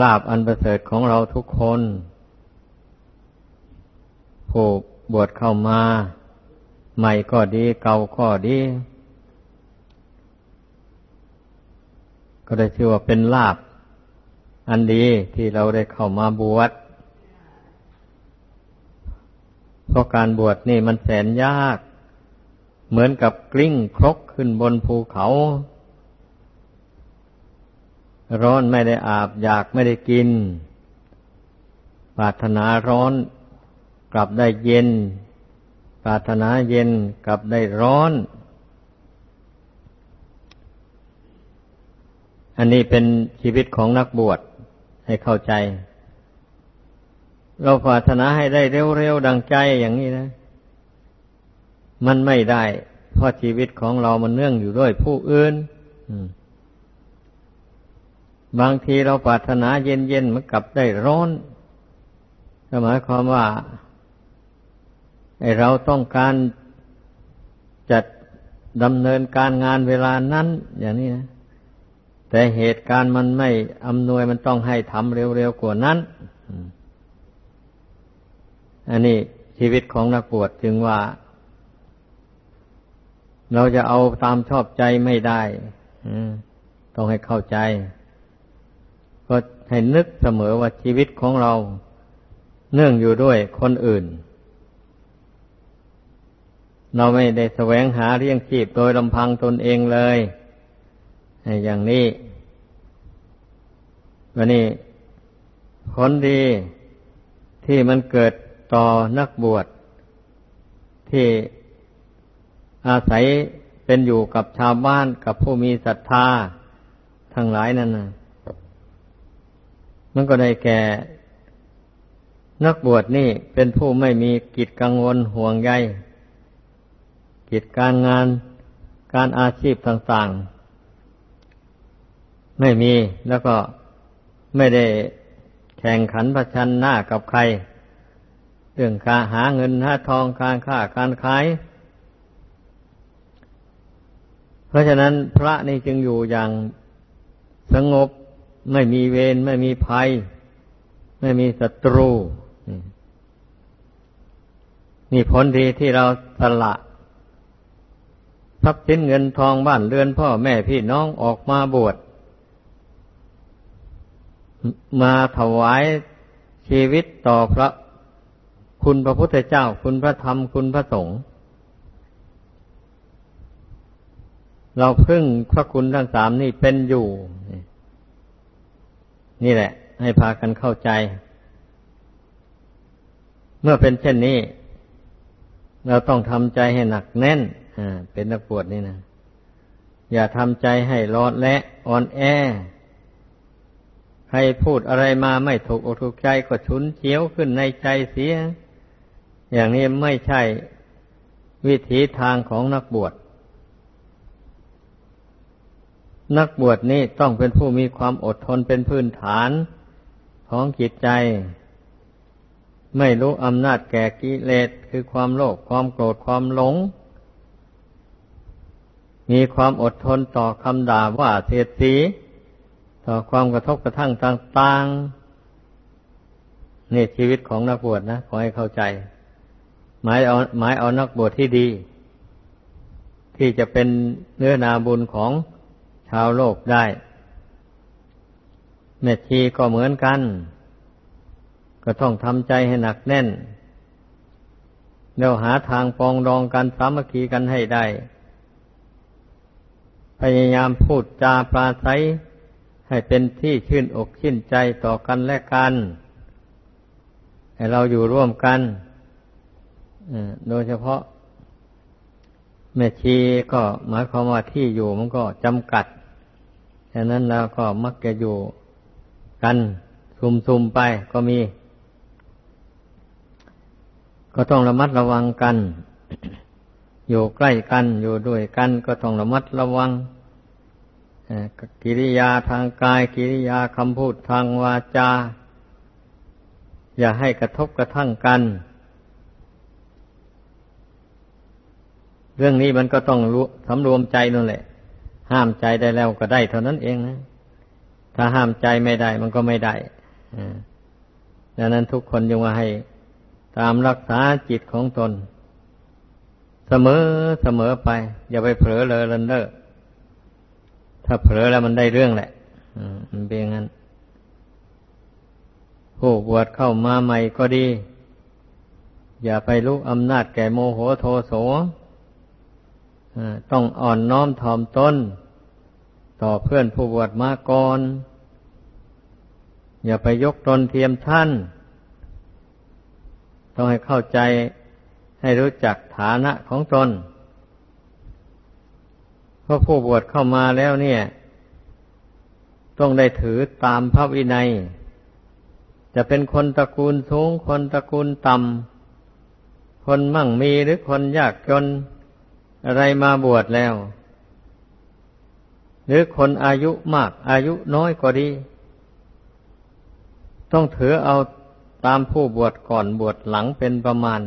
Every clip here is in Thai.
ลาบอันประเสริฐของเราทุกคนผู้บวชเข้ามา ใหม่ก็ดีเก่าก็ดี ก็ได้ชื่อว่าเป็นลาบ อันดีที่เราได้เข้ามาบวชเพราะการบวชนี่มันแสนยาก เหมือนกับกลิ้งครกขึ้นบนภูเขา ร้อนไม่ได้อาบ อยากไม่ได้กิน ปรารถนาร้อนกลับได้เย็น ปรารถนาเย็นกลับได้ร้อน อันนี้เป็นชีวิตของนักบวชให้เข้าใจ เราปรารถนาให้ได้เร็วๆดังใจอย่างนี้นะ มันไม่ได้ เพราะชีวิตของเรามันเนื่องอยู่ด้วยผู้อื่น บางทีเราปรารถนาเย็นๆมันกลับได้ร้อนหมายความว่าเราต้องการจัดดำเนินการงานเวลานั้น อย่างนี้นะแต่เหตุการณ์มันไม่อำนวยมันต้องให้ทำเร็วๆกว่านั้น อันนี้ชีวิตของนักบวชจึงว่า เราจะเอาตามชอบใจไม่ได้ต้องให้เข้าใจ ก็ให้นึกเสมอว่าชีวิตของเรา เนื่องอยู่ด้วยคนอื่น เราไม่ได้แสวงหาเลี้ยงชีพโดยลำพังตนเองเลยอย่างนี้วันนี้ผลดีที่มันเกิดต่อนักบวชที่อาศัยเป็นอยู่กับชาวบ้านกับผู้มีศรัทธาทั้งหลายนั่นนะ มันก็ได้แก่ นักบวชนี่เป็นผู้ไม่มีกิจกังวลห่วงใยกิจการงานการอาชีพต่างๆ ไม่มีแล้วก็ไม่ได้แข่งขันประชันหน้ากับใคร เรื่องการหาเงินหาทองการค้าการขาย เพราะฉะนั้นพระนี่จึงอยู่อย่างสงบ ไม่มีเวรไม่มีภัย ไม่มีศัตรู นี่ผลดีที่เราสละทรัพย์สินเงินทองบ้านเรือนพ่อแม่พี่น้องออกมาบวชมาถวายชีวิตต่อพระคุณพระพุทธเจ้า คุณพระธรรมคุณพระสงฆ์เราพึ่งพระคุณทั้งสามนี่เป็นอยู่ นี่แหละ ให้พากันเข้าใจ เมื่อเป็นเช่นนี้ เราต้องทำใจให้หนักแน่นเป็นนักบวชนี่นะอย่าทำใจให้ร้อนและอ่อนแอใครพูดอะไรมาไม่ถูกอกถูกใจก็ชุนเฉียวขึ้นในใจเสีย อย่างนี้ไม่ใช่วิถีทางของนักบวช นักบวชนี่ต้องเป็นผู้มีความอดทนเป็นพื้นฐานของจิตใจ ไม่รู้อำนาจแก่กิเลสคือความโลภความโกรธความหลง มีความอดทนต่อคำด่าว่าเสียดสี ต่อความกระทบกระทั่งต่างๆนี่ชีวิตของนักบวชนะ ขอให้เข้าใจ หมายเอาหมายเอานักบวชที่ดี ที่จะเป็นเนื้อนาบุญของ ชาวโลกได้ แม่ชีก็เหมือนกัน ก็ต้องทำใจให้หนักแน่นแล้วหาทางปองดองกันสามัคคีกันให้ได้ พยายามพูดจาปราศัยให้เป็นที่ชื่นอกชื่นใจต่อกันและกัน ให้เราอยู่ร่วมกันโดยเฉพาะแม่ชีก็หมายความว่าที่อยู่มันก็จำกัด ฉะนั้นเราก็มักจะอยู่กันซุมๆไปก็มี ก็ต้องระมัดระวังกัน อยู่ใกล้กันอยู่ด้วยกันก็ต้องระมัดระวังกิริยาทางกายกิริยาคำพูดทางวาจา อย่าให้กระทบกระทั่งกัน เรื่องนี้มันก็ต้องรู้สำรวมใจนั่นแหละ ห้ามใจได้แล้วก็ได้เท่านั้นเองนะ ถ้าห้ามใจไม่ได้มันก็ไม่ได้ดังนั้นทุกคนยังว่าให้ ตามรักษาจิตของตน เสมอเสมอไป อย่าไปเผลอเลยเลินเล่อถ้าเผลอแล้วมันได้เรื่องแหละมันเป็นอย่างนั้น ผู้บวชเข้ามาใหม่ก็ดี อย่าไปลุกอำนาจแก่โมโหโทโส ต้องอ่อนน้อมถ่อมตนต่อเพื่อนผู้บวชมาก่อน อย่าไปยกตนเทียมท่าน ต้องให้เข้าใจให้รู้จักฐานะของตนเพราะผู้บวชเข้ามาแล้วเนี่ย ต้องได้ถือตามพระวินัย จะเป็นคนตระกูลสูง คนตระกูลต่ำคนมั่งมีหรือคนยากจน อะไรมาบวชแล้ว หรือคนอายุมาก อายุน้อยก็ดี ต้องถือเอาตามผู้บวชก่อนบวชหลังเป็นประมาณ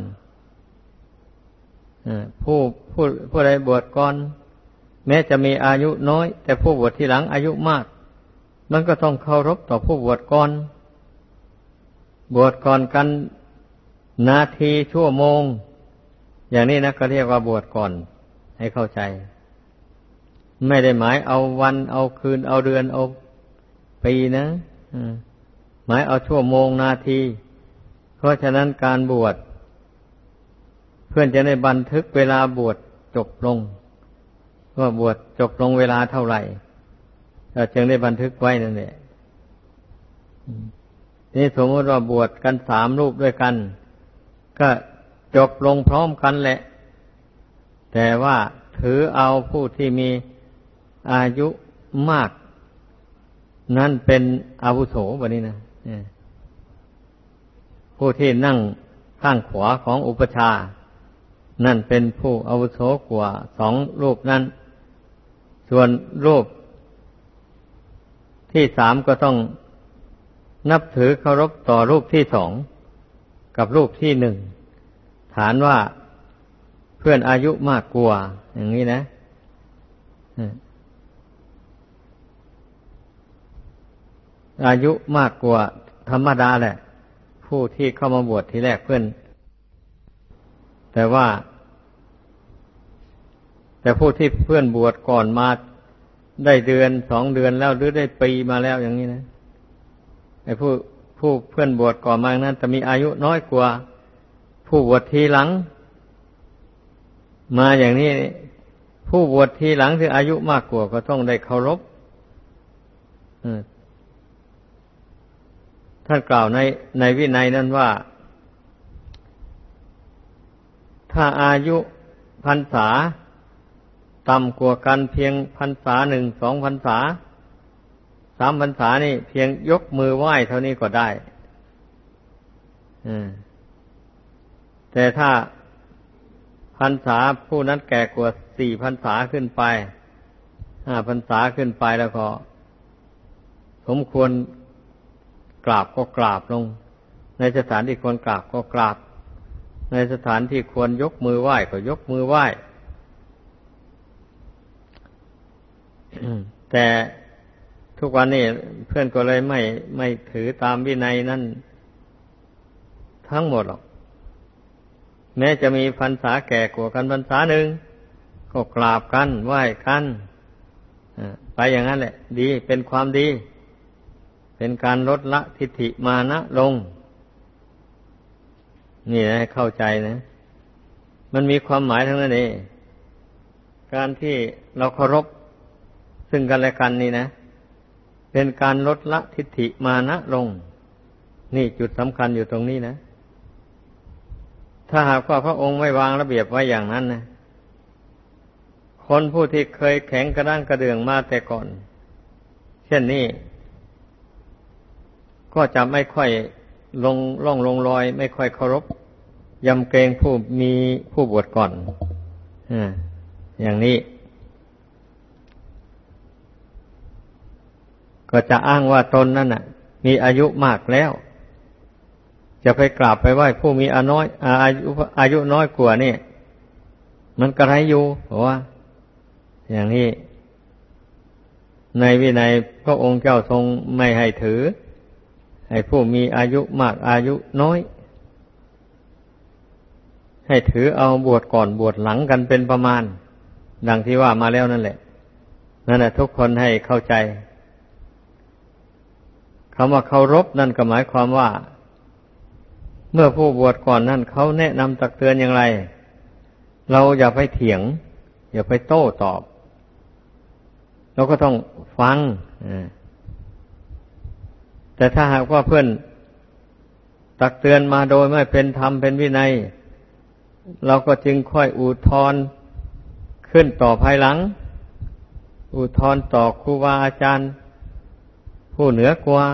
ผู้ผู้ผู้ใดบวชก่อน แม้จะมีอายุน้อย แต่ผู้บวชที่หลังอายุมาก มันก็ต้องเคารพต่อผู้บวชก่อน บวชก่อนกันนาทีชั่วโมง อย่างนี้นะก็เรียกว่าบวชก่อน ให้เข้าใจ ไม่ได้หมายเอาวันเอาคืน เอาเดือนเอาปีนะหมายเอาชั่วโมงนาที เพราะฉะนั้นการบวช เพื่อนจะได้บันทึกเวลาบวชจบลงว่าบวชจบลงเวลาเท่าไหร่จึงได้บันทึกไว้นั่นแหละนี่สมมติว่าบวชกันสามรูปด้วยกัน ก็จบลงพร้อมกันแหละ แต่ว่าถือเอาผู้ที่มีอายุมาก นั่นเป็นอาวุโสแบบนี้นะผู้ที่นั่งข้างขวาของอุปชา นั่นเป็นผู้อาวุโสกว่าสองรูปนั้น ส่วนรูปที่สามก็ต้องนับถือเคารพต่อรูปที่สองกับรูปที่หนึ่งฐานว่า พื่อนอายุมากกว่าอย่างนี้นะอายุมากกว่าธรรมดาแหละ ผู้ที่เข้ามาบวชทีแรกเพื่อน แต่ว่า แต่ผู้ที่เพื่อนบวชก่อนมาได้เดือนสองเดือนแล้วหรือได้ปีมาแล้วอย่างนี้นะไอ้ผู้ผู้เพื่อนบวชก่อนมานั้นจะมีอายุน้อยกว่า ผู้บวชทีหลัง มาอย่างนี้ ผู้บวชทีหลังที่อายุมากกว่าก็ต้องได้เคารพท่านกล่าวในในวินัยนั้นว่า ถ้าอายุพรรษา ต่ำกว่ากันเพียงพรรษาหนึ่งสองพรรษาสามพรรษานี่เพียงยกมือไหว้เท่านี้ก็ได้แต่ถ้า พรรษาผู้นั้นแก่กว่าสี่พรรษาขึ้นไปห้าพรรษาขึ้นไปแล้วก็ สมควรกราบก็กราบลง ในสถานที่ควรกราบก็กราบ ในสถานที่ควรยกมือไหว้ก็ยกมือไหว้แต่ทุกวันนี้เพื่อนก็เลยไม่ไม่ถือตามวินัยนั่นทั้งหมดหรอก แม้จะมีพรรษาแก่กว่ากันพรรษาหนึ่งก็กราบกันไหว้กันไปอย่างนั้นแหละ ดีเป็นความดี เป็นการลดละทิฏฐิมานะลง นี่นะเข้าใจนะ มันมีความหมายทั้งนั้นเองการที่เราเคารพซึ่งกันและกันนี่นะ เป็นการลดละทิฏฐิมานะลง นี่จุดสำคัญอยู่ตรงนี้นะ ถ้าหากว่าพระองค์ไม่วางระเบียบไว้อย่างนั้นนะคนผู้ที่เคยแข็งกระด้างกระเดืองมาแต่ก่อน เช่นนี้ ก็จะไม่ค่อยลงล่องลงรอย ไม่ค่อยเคารพยำเกรงผู้มีผู้บวชก่อนออย่างนี้ ก็จะอ้างว่าตนนั่นน่ะ มีอายุมากแล้ว จะไปกราบไปไหว้ผู้มีอาน้อยอายุอายุน้อยกว่านี่มันกระไรอยู่เพราะว่า อย่างนี้ ในวินัยพระองค์เจ้าทรงไม่ให้ถือ ให้ผู้มีอายุมากอายุน้อย ให้ถือเอาบวชก่อนบวชหลังกันเป็นประมาณ ดังที่ว่ามาแล้วนั่นแหละนั่นแหละทุกคนให้เข้าใจคำว่าเคารพนั่นก็หมายความว่า เมื่อผู้บวชก่อนนั่นเขาแนะนำตักเตือนอย่างไร เราอย่าไปเถียง อย่าไปโต้ตอบ เราก็ต้องฟังแต่ถ้าหากว่าเพื่อนตักเตือนมาโดยไม่เป็นธรรมเป็นวินัย เราก็จึงค่อยอุทธรขึ้นต่อภายหลัง อุทธรต่อครูบาอาจารย์ ผู้เหนือกว่า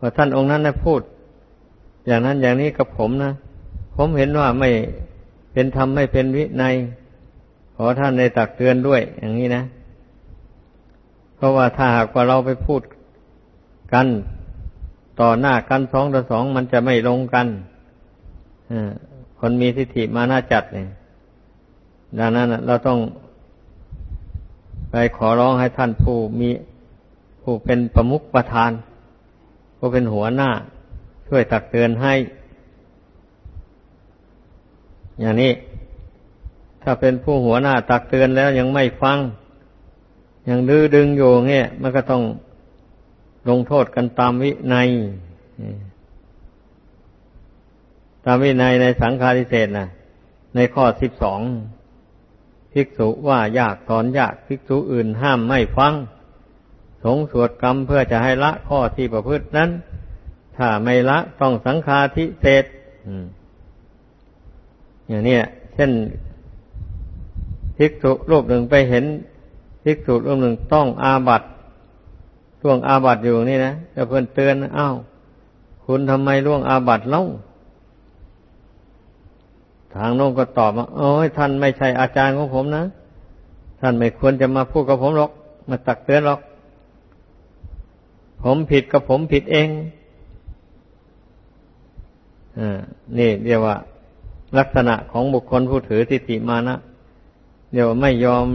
ว่าท่านองค์นั้นนะพูด อย่างนั้นอย่างนี้กับผมนะ ผมเห็นว่าไม่เป็นธรรมไม่เป็นวินัยขอท่านในตักเตือนด้วย อย่างนี้นะ เพราะว่าถ้าหากว่าเราไปพูดกันต่อหน้ากันสองต่อสองมันจะไม่ลงกันคนมีทิฏฐิมาน่าจัดเนี่ยดังนั้นเราต้องไปขอร้องให้ท่านผู้มีผู้เป็นประมุขประธานผู้เป็นหัวหน้า ช่วยตักเตือนให้ อย่างนี้ ถ้าเป็นผู้หัวหน้าตักเตือนแล้วยังไม่ฟัง ยังดื้อดึงอยู่เงี้ยมันก็ต้องลงโทษกันตามวินัยตามวินัยในสังฆาริเศษนะในข้อสิบสองภิกษุว่ายากสอนยากภิกษุอื่นห้ามไม่ฟัง สงสวดกรรมเพื่อจะให้ละข้อที่ประพฤตินั้น ถ้าไม่ละต้องสังฆาทิเศษอย่างนี้เช่นภิกษุรูปหนึ่งไปเห็นภิกษุรูปหนึ่งต้องอาบัตล่วงอาบัตอยู่นี่นะจะเพื่อนเตือนอ้าวคุณทำไมล่วงอาบัตเล่าทางโน้นก็ตอบว่าโอ้ยท่านไม่ใช่อาจารย์ของผมนะ ท่านไม่ควรจะมาพูดกับผมหรอก มาตักเตือนหรอก ผมผิดกับผมผิดเอง นี่เรียกว่าลักษณะของบุคคลผู้ถือทิฏฐิมานะเรียกว่าไม่ยอม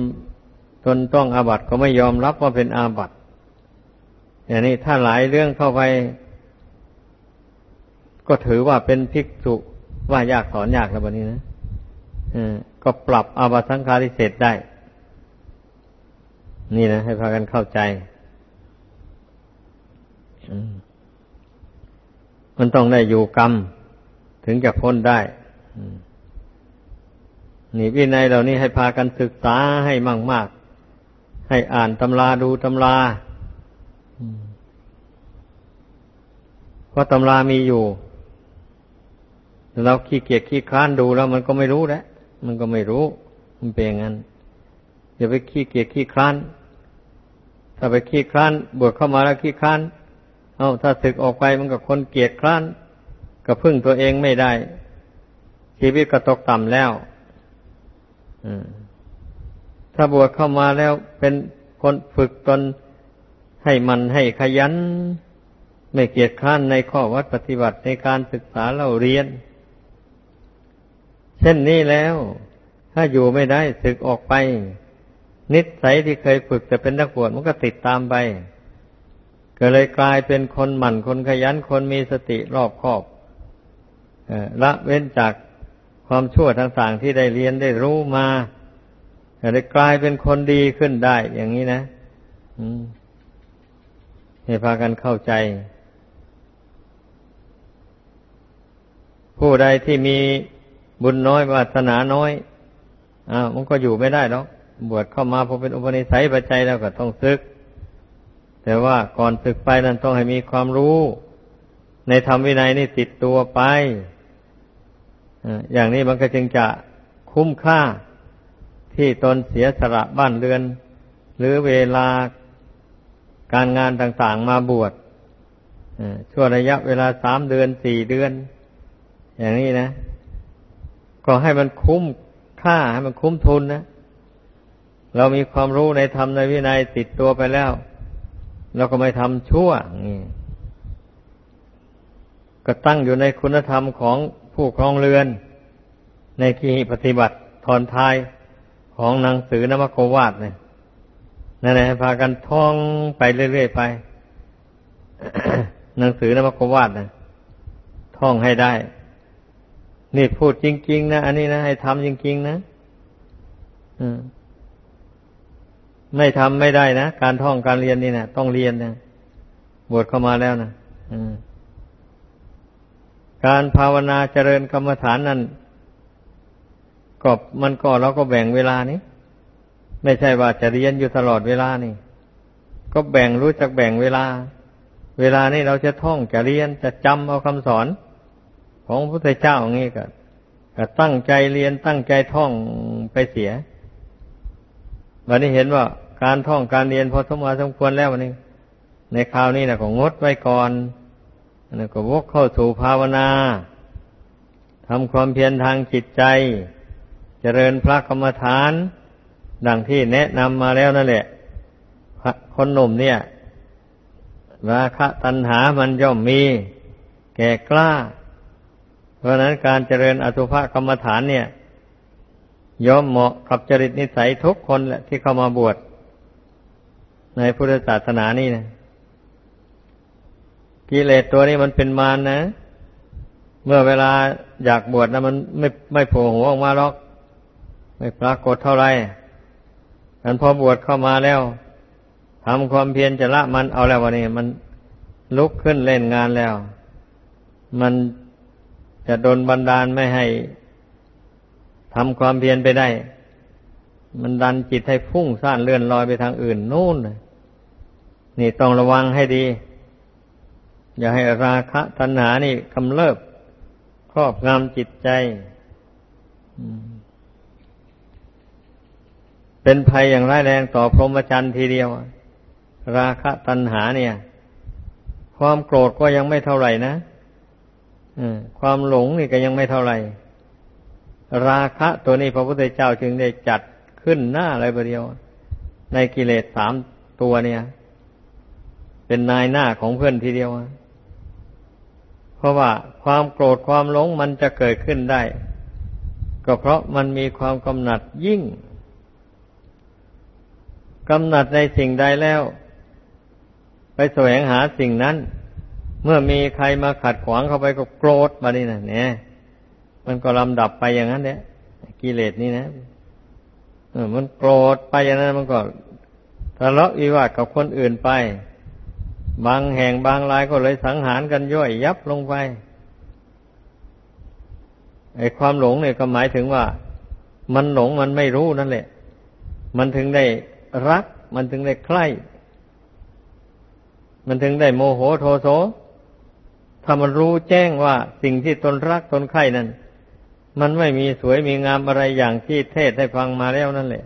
ตนต้องอาบัติก็ไม่ยอมรับว่าเป็นอาบัติอย่างนี้ถ้าหลายเรื่องเข้าไป ก็ถือว่าเป็นภิกษุว่ายากสอนยากแล้วแบบนี้นะก็ปรับอาบัติสังฆาริเศษได้ นี่นะ ให้พากันเข้าใจมันต้องได้อยู่กรรม ถึงจะพ้นได้นี่วินัยเหล่านี้ให้พากันศึกษาให้มั่งมากให้อ่านตำราดูตำราเพราะตำรามีอยู่เราขี้เกียจขี้คลานดูแล้ว มันก็ไม่รู้แล้วมันก็ไม่รู้ มันเป็นอย่างนั้นอย่าไปขี้เกียจขี้คลาน ถ้าไปขี้คลานบวชเข้ามาแล้วขี้คลาน เอาถ้าศึกออกไปมันกับคนเกียจคร้าน ก็พึ่งตัวเองไม่ได้ ชีวิตก็ตกต่ำแล้วถ้าบวชเข้ามาแล้วเป็นคนฝึกตนให้มันให้ขยัน ไม่เกียจคร้านในข้อวัดปฏิบัติในการศึกษาเราเรียน เช่นนี้แล้ว ถ้าอยู่ไม่ได้ศึกออกไป นิสัยที่เคยฝึกแต่เป็นนักบวชมันก็ติดตามไป ก็เลยกลายเป็นคนหมั่นคนขยันคนมีสติรอบคอบ ละเว้นจากความชั่วต่างๆที่ได้เรียนได้รู้มาก็เลยกลายเป็นคนดีขึ้นได้อย่างนี้นะให้พากันเข้าใจ ผู้ใดที่มีบุญน้อยวาสนาน้อยอ้าวมันก็อยู่ไม่ได้หรอกบวชเข้ามาพอเป็นอุปนิสัยปัจจัยแล้วก็ต้องซึก แต่ว่าก่อนศึกไปนั้นต้องให้มีความรู้ ในธรรมวินัยนี่ติดตัวไป อย่างนี้มันก็จึงจะคุ้มค่าที่ตนเสียสละบ้านเรือน หรือเวลาการงานต่างๆมาบวชช่วงระยะเวลาสามเดือนสี่เดือน อย่างนี้นะ ก็ให้มันคุ้มค่าให้มันคุ้มทุนนะเรามีความรู้ในธรรมในวินัยติดตัวไปแล้ว เราก็ไม่ทำชั่วนี่ก็ตั้งอยู่ในคุณธรรมของ ผู้ครองเรือน ในที่ปฏิบัติทอนทายของหนังสือนมโกวาดเนี่ยนั่นแหละพากันท่องไปเรื่อยๆไป หนังสือนวกวาดนะท่องให้ได้ นี่พูดจริง ๆ นะ อันนี้นะให้ทำจริง ๆ นะไม่ทำไม่ได้นะ การท่องการเรียนนี่นะต้องเรียนนะบวชเข้ามาแล้วนะ การภาวนาเจริญกรรมฐานนั้นก็มันก็เราก็แบ่งเวลานี้ ไม่ใช่ว่าจะเรียนอยู่ตลอดเวลานี่ ก็แบ่งรู้จักแบ่งเวลา เวลานี้เราจะท่องจะเรียนจะจำเอาคำสอน ของพระพุทธเจ้าอย่างนี้ก็ก็ตั้งใจเรียนตั้งใจท่องไปเสีย วันนี้เห็นว่าการท่องการเรียนพอสมควรสมควรแล้ววันนี้ ในคราวนี้นะก็งดไว้ก่อน แล้วก็วกเข้าสู่ภาวนาทำความเพียรทางจิตใจ เจริญพระกรรมฐาน ดังที่แนะนำมาแล้วนั่นแหละคนหนุ่มเนี่ย ราคะตัณหามันย่อมมี แก่กล้า เพราะนั้นการเจริญอสุภกรรมฐานเนี่ยย่อมเหมาะกับจริตนิสัยทุกคนแหละที่เข้ามาบวชในพุทธศาสนานี่นะ กิเลสตัวนี้มันเป็นมารนนะ เมื่อเวลาอยากบวชนะมันไม่ไม่โผล่หัวออกมาหรอก ไม่ปรากฏเท่าไหร่อันพอบวชเข้ามาแล้วทำความเพียรจะละมันเอาแล้ววันนี้ มันลุกขึ้นเล่นงานแล้ว มันจะโดนบันดาลไม่ให้ทำความเพียรไปได้ มันดันจิตให้พุ่งซ่านเลื่อนลอยไปทางอื่นนู่นนี่ต้องระวังให้ดี อย่าให้ราคะตัณหานี่กำเริบครอบงำจิตใจ เป็นภัยอย่างร้ายแรงต่อพรหมจรรย์ทีเดียว ราคะตัณหาเนี่ย ความโกรธก็ยังไม่เท่าไหร่นะความหลงนี่ก็ยังไม่เท่าไหร่ ราคะตัวนี้พระพุทธเจ้าจึงได้จัดขึ้นหน้าอะไรประเดียว ในกิเลสสามตัวเนี่ย เป็นนายหน้าของเพื่อนทีเดียว เพราะว่าความโกรธความหลงมันจะเกิดขึ้นได้ ก็เพราะมันมีความกำหนัดยิ่งกำหนัดในสิ่งใดแล้ว ไปแสวงหาสิ่งนั้น เมื่อมีใครมาขัดขวางเข้าไปก็โกรธมานี่นะเนี่ยมันก็ลำดับไปอย่างนั้นเนี่ยกิเลสนี่นะมันโกรธไปอย่างนั้นมันก็ทะเลาะวิวาทกับคนอื่นไป บางแห่งบางรายก็เลยสังหารกันย่อยยับลงไปไอ้ความหลงเนี่ยก็หมายถึงว่า มันหลงมันไม่รู้นั่นแหละ มันถึงได้รัก มันถึงได้ใคร่ มันถึงได้โมโหโทโสถ้ามันรู้แจ้งว่าสิ่งที่ตนรักตนใคร่นั้น มันไม่มีสวยมีงามอะไรอย่างที่เทศให้ฟังมาแล้วนั่นแหละ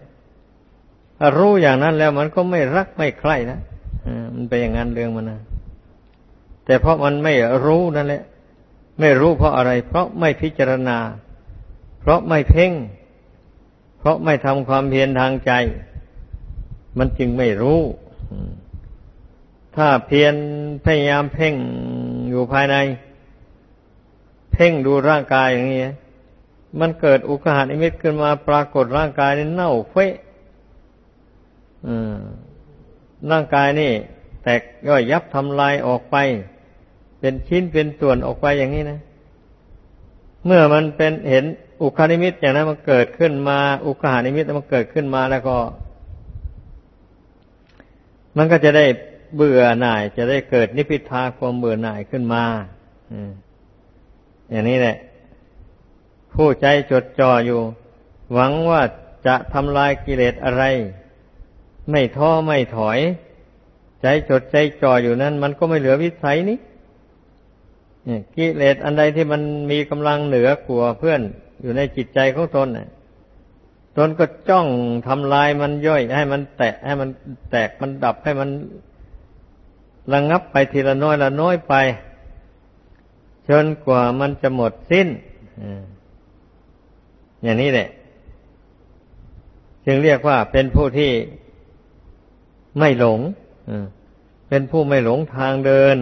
ถ้ารู้อย่างนั้นแล้วมันก็ไม่รักไม่ใคร่นะ มันเป็นอย่างนั้นเรื่องมันนะแต่เพราะมันไม่รู้นั่นแหละ ไม่รู้เพราะอะไร เพราะไม่พิจารณา เพราะไม่เพ่ง เพราะไม่ทำความเพียรทางใจ มันจึงไม่รู้ ถ้าเพียรพยายามเพ่งอยู่ภายใน เพ่งดูร่างกายอย่างนี้มันเกิดอุกหานิมิตขึ้นมาปรากฏร่างกายนี่เน่าเฟะ ร่างกายนี่ แตกย่อยยับทำลายออกไป เป็นชิ้นเป็นส่วนออกไปอย่างนี้นะ เมื่อมันเป็นเห็นอุคานิมิตอย่างนั้นมันเกิดขึ้นมา อุคหานิมิตมันเกิดขึ้นมาแล้วก็ มันก็จะได้เบื่อหน่าย จะได้เกิดนิพพิทาความเบื่อหน่ายขึ้นมาอย่างนี้แหละ ผู้ใจจดจ่ออยู่ หวังว่าจะทำลายกิเลสอะไร ไม่ท้อไม่ถอย ใจจดใจจ่ออยู่นั้น มันก็ไม่เหลือวิสัยนี้กิเลสอันใดที่มันมีกำลังเหนือกว่าเพื่อนอยู่ในจิตใจของตนน่ะตนก็จ้องทำลายมันย่อย ให้มันแตกให้มันแตกมันดับให้มันระงงับไปทีละน้อยละน้อยไปจนกว่ามันจะหมดสิ้นอย่างนี้แหละ จึงเรียกว่าเป็นผู้ที่ ไม่หลงเป็นผู้ไม่หลงทางเดิน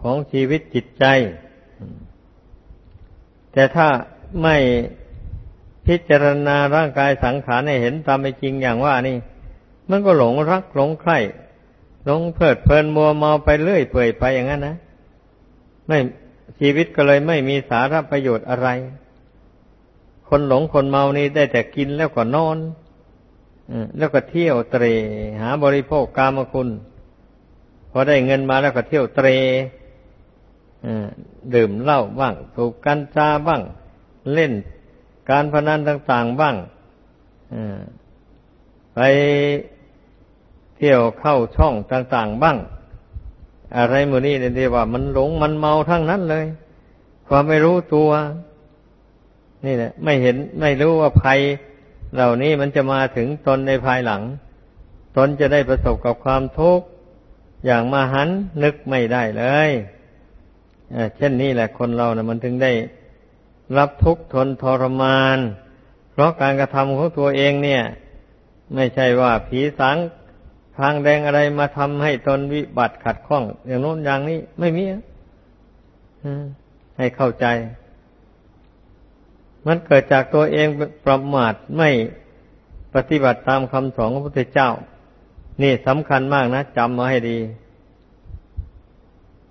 ของชีวิตจิตใจ แต่ถ้าไม่พิจารณาร่างกายสังขารให้เห็นตามเป็นจริงอย่างว่านี่ มันก็หลงรักหลงใคร่หลงเพลิดเพลินมัวเมาไปเรื่อยเปื่อยไปอย่างนั้นนะไม่ชีวิตก็เลยไม่มีสาระประโยชน์อะไร คนหลงคนเมานี่ได้แต่กินแล้วก็นอน แล้วก็เที่ยวเตร หาบริโภคกามคุณพอได้เงินมาแล้วก็เที่ยวเตรดื่มเหล้าบ้างถูกกัญชาบ้าง เล่นการพนันต่างๆบ้างไปเที่ยวเข้าช่องต่างๆบ้าง อะไรมือนี่เนี่ยดีว่ามันหลงมันเมาทั้งนั้นเลย ความไม่รู้ตัว นี่แหละ ไม่เห็นไม่รู้ว่าภัย เหล่านี้มันจะมาถึงตนในภายหลัง ตนจะได้ประสบกับความทุกข์อย่างมาหันนึกไม่ได้เลยเช่นนี้แหละคนเรานะ่ะ มันถึงได้รับทุกข์ทนทรมาน เพราะการกระทำของตัวเองเนี่ย ไม่ใช่ว่าผีสางทางแดงอะไรมาทำให้ตนวิบัติขัดข้อง อย่างโน้นอย่างนี้ไม่มีให้เข้าใจ มันเกิดจากตัวเองประมาทไม่ปฏิบัติตามคำสอนของพระพุทธเจ้า นี่สำคัญมากนะจำมาให้ดี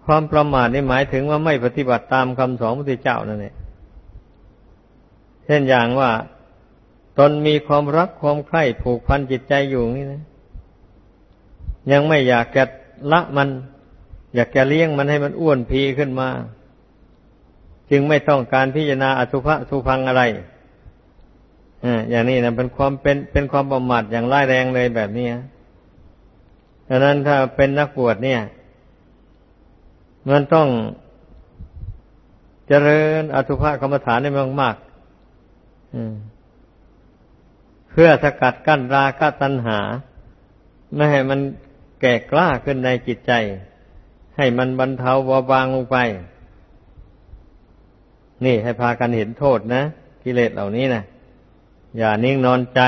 ความประมาทนี่หมายถึงว่าไม่ปฏิบัติตามคำสอนพระพุทธเจ้านั่นเองเช่นอย่างว่า ตนมีความรักความใคร่ผูกพันจิตใจอยู่นี่นะ ยังไม่อยากจะละมัน อยากจะเลี้ยงมันให้มันอ้วนพีขึ้นมา จึงไม่ต้องการพิจารณาอสุภะสุพังอะไรอย่างนี้นะเป็นความเป็นเป็นความประมาทอย่างร้ายแรงเลยแบบนี้ดังนั้นถ้าเป็นนักบวชเนี่ย มันต้องเจริญอสุภะกรรมฐานได้มากๆเพื่อสกัดกั้นราคะตัณหา ไม่ให้มันแก่กล้าขึ้นในจิตใจ ให้มันบรรเทาเบาบางลงไป นี่ให้พากันเห็นโทษนะกิเลสเหล่านี้นะอย่านิ่งนอนใจ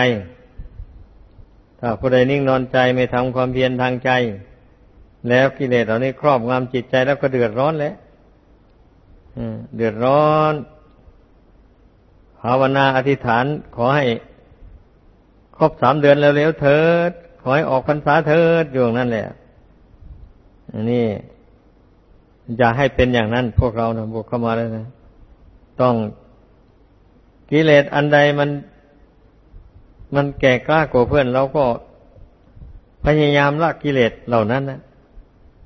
ถ้าผู้ใดนิ่งนอนใจไม่ทำความเพียรทางใจ แล้วกิเลสเหล่านี้ครอบงำจิตใจแล้วก็เดือดร้อนแล้วเดือดร้อนภาวนาอธิษฐานขอให้ครบสามเดือนแล้วเร็วเถิด ขอให้ออกพรรษาเถิดอยู่นั่นแหละอันนี้อย่าให้เป็นอย่างนั้นพวกเรานะพวกเข้ามาแล้วนะ ต้องกิเลสอันใดมัน มันแก่กล้ากว่าเพื่อนเราก็พยายามละกิเลสเหล่านั้นนะ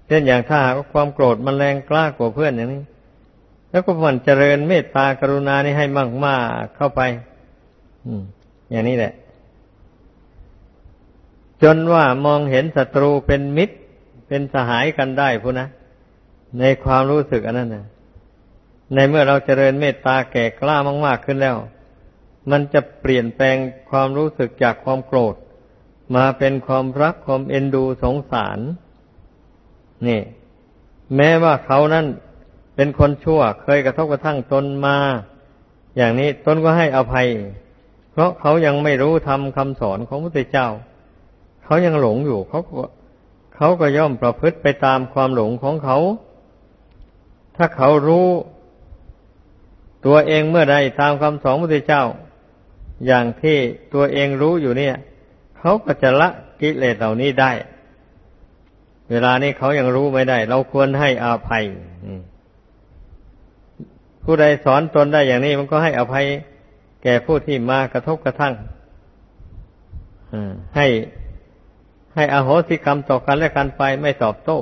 เช่นอย่างถ้าหากความโกรธมันแรงกล้ากว่าเพื่อนอย่างนี้ แล้วก็มันเจริญเมตตากรุณานี่ให้มากๆเข้าไป อืม อย่างนี้แหละ จนว่ามองเห็นศัตรูเป็นมิตร เป็นสหายกันได้พูนะในความรู้สึกอันนั้นนะ ในเมื่อเราเจริญเมตตาแก่กล้ามาก ๆขึ้นแล้ว มันจะเปลี่ยนแปลงความรู้สึกจากความโกรธ มาเป็นความรักความเอ็นดูสงสาร นี่ แม้ว่าเขานั้นเป็นคนชั่วเคยกระทบกระทั่งตนมา อย่างนี้ตนก็ให้อภัย เพราะเขายังไม่รู้ทำคำสอนของพระพุทธเจ้า เขายังหลงอยู่เขาก็เขาก็ย่อมประพฤติไปตามความหลงของเขา ถ้าเขารู้ ตัวเองเมื่อใดตามคำสอนพระพุทธเจ้า อย่างที่ตัวเองรู้อยู่เนี่ยเขาก็จะละกิเลสเหล่านี้ได้ เวลานี้เขายังรู้ไม่ได้ เราควรให้อาภัยผู้ใดสอนตนได้อย่างนี้ มันก็ให้อภัย แก่ผู้ที่มากระทบกระทั่งให้ให้อโหสิกรรมต่อกันและกันไปไม่ตอบโต้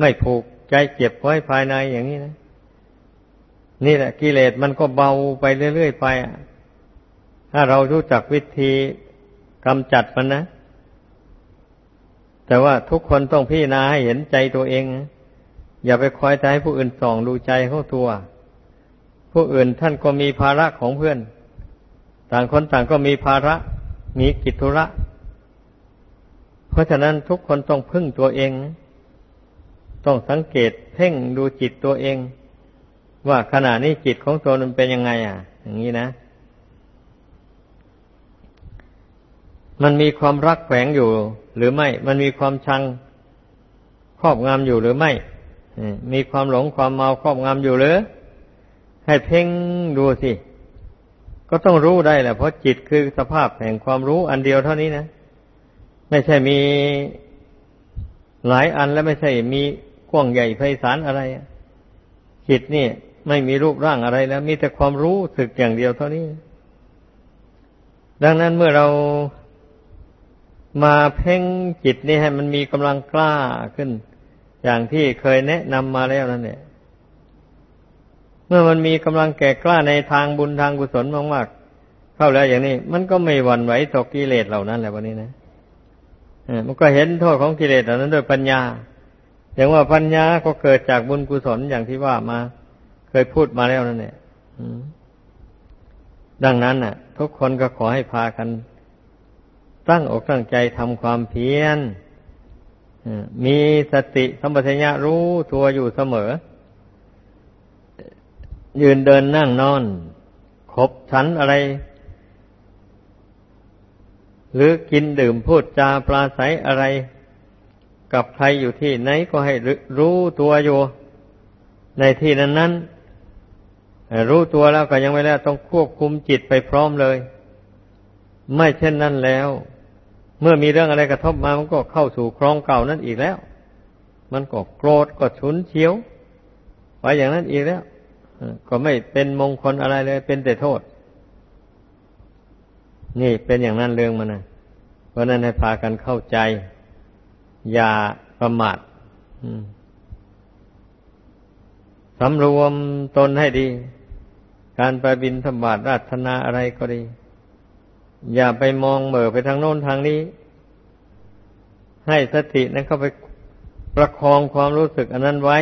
ไม่ผูกใจเจ็บไว้ภายในอย่างนี้นะ นี่แหละกิเลสมันก็เบาไปเรื่อยๆไปถ้าเรารู้จักวิธีกำจัดมันนะ แต่ว่าทุกคนต้องพิจารณาให้เห็นใจตัวเอง อย่าไปคอยใจให้ผู้อื่นส่องดูใจของตัว ผู้อื่นท่านก็มีภาระของเพื่อน ต่างคนต่างก็มีภาระ มีกิจธุระ เพราะฉะนั้นทุกคนต้องพึ่งตัวเอง ต้องสังเกตเพ่งดูจิตตัวเอง ว่าขณะนี้จิตของตัวมันเป็นยังไง อะ อย่างนี้นะ มันมีความรักแฝงอยู่ หรือไม่ มันมีความชังครอบงำอยู่หรือไม่มีความหลงความเมาครอบงำอยู่หรือ ให้เพ่งดูสิ ก็ต้องรู้ได้แหละเพราะจิตคือสภาพแห่งความรู้อันเดียวเท่านี้นะไม่ใช่มีหลายอันแล้วไม่ใช่มีกว้างใหญ่ไพศาลอะไรจิตนี่ ไม่มีรูปร่างอะไรแล้ว มีแต่ความรู้สึกอย่างเดียวเท่านี้ ดังนั้นเมื่อเรามาเพ่งจิตนี่ให้มันมีกำลังกล้าขึ้น อย่างที่เคยแนะนำมาแล้วนั่นเนี่ยเมื่อมันมีกำลังแก่กล้าในทางบุญทางกุศลมากๆเข้าแล้วอย่างนี้ มันก็ไม่หวั่นไหวต่อกิเลสเหล่านั้นแหละวันนี้นะมันก็เห็นโทษของกิเลสเหล่านั้นโดยปัญญา อย่างว่าปัญญาก็เกิดจากบุญกุศลอย่างที่ว่ามา เคยพูดมาแล้วนั่นแหละดังนั้นน่ะ ทุกคนก็ขอให้พากัน ตั้งอกตั้งใจทำความเพียรมีสติสัมปชัญญะรู้ตัวอยู่เสมอ ยืนเดินนั่งนอน ขบฉันอะไร หรือกินดื่มพูดจาปลาใสอะไร กับใครอยู่ที่ไหนก็ให้รู้ตัวอยู่ ในที่นั้นนั้น รู้ตัวแล้วก็ยังไม่แล้วต้องควบคุมจิตไปพร้อมเลย ไม่เช่นนั้นแล้ว เมื่อมีเรื่องอะไรกระทบมามันก็เข้าสู่ครองเก่านั่นอีกแล้ว มันก็โกรธก็ฉุนเฉียวไปอย่างนั้นอีกแล้วก็ไม่เป็นมงคลอะไรเลย เป็นแต่โทษ นี่เป็นอย่างนั้นเรื่องมันนะเพราะนั้นให้พากันเข้าใจ อย่าประมาท สำรวมตนให้ดี การไปบินธบาตราธนาอะไรก็ดี อย่าไปมองเหม่อไปทางโน้นทางนี้ ให้สตินั้นเข้าไปประคองความรู้สึกอันนั้นไว้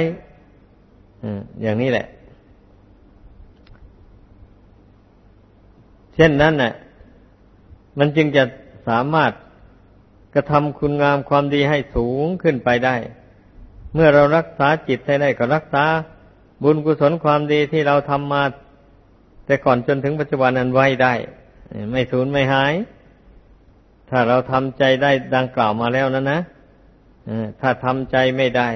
อย่างนี้แหละ เช่นนั้นน่ะ มันจึงจะสามารถกระทำคุณงามความดีให้สูงขึ้นไปได้ เมื่อเรารักษาจิตให้ได้ก็รักษา บุญกุศลความดีที่เราทำมา แต่ก่อนจนถึงปัจจุบันนั้นไว้ได้ ไม่สูญไม่หาย ถ้าเราทำใจได้ดังกล่าวมาแล้วนั้นนะถ้าทำใจไม่ได้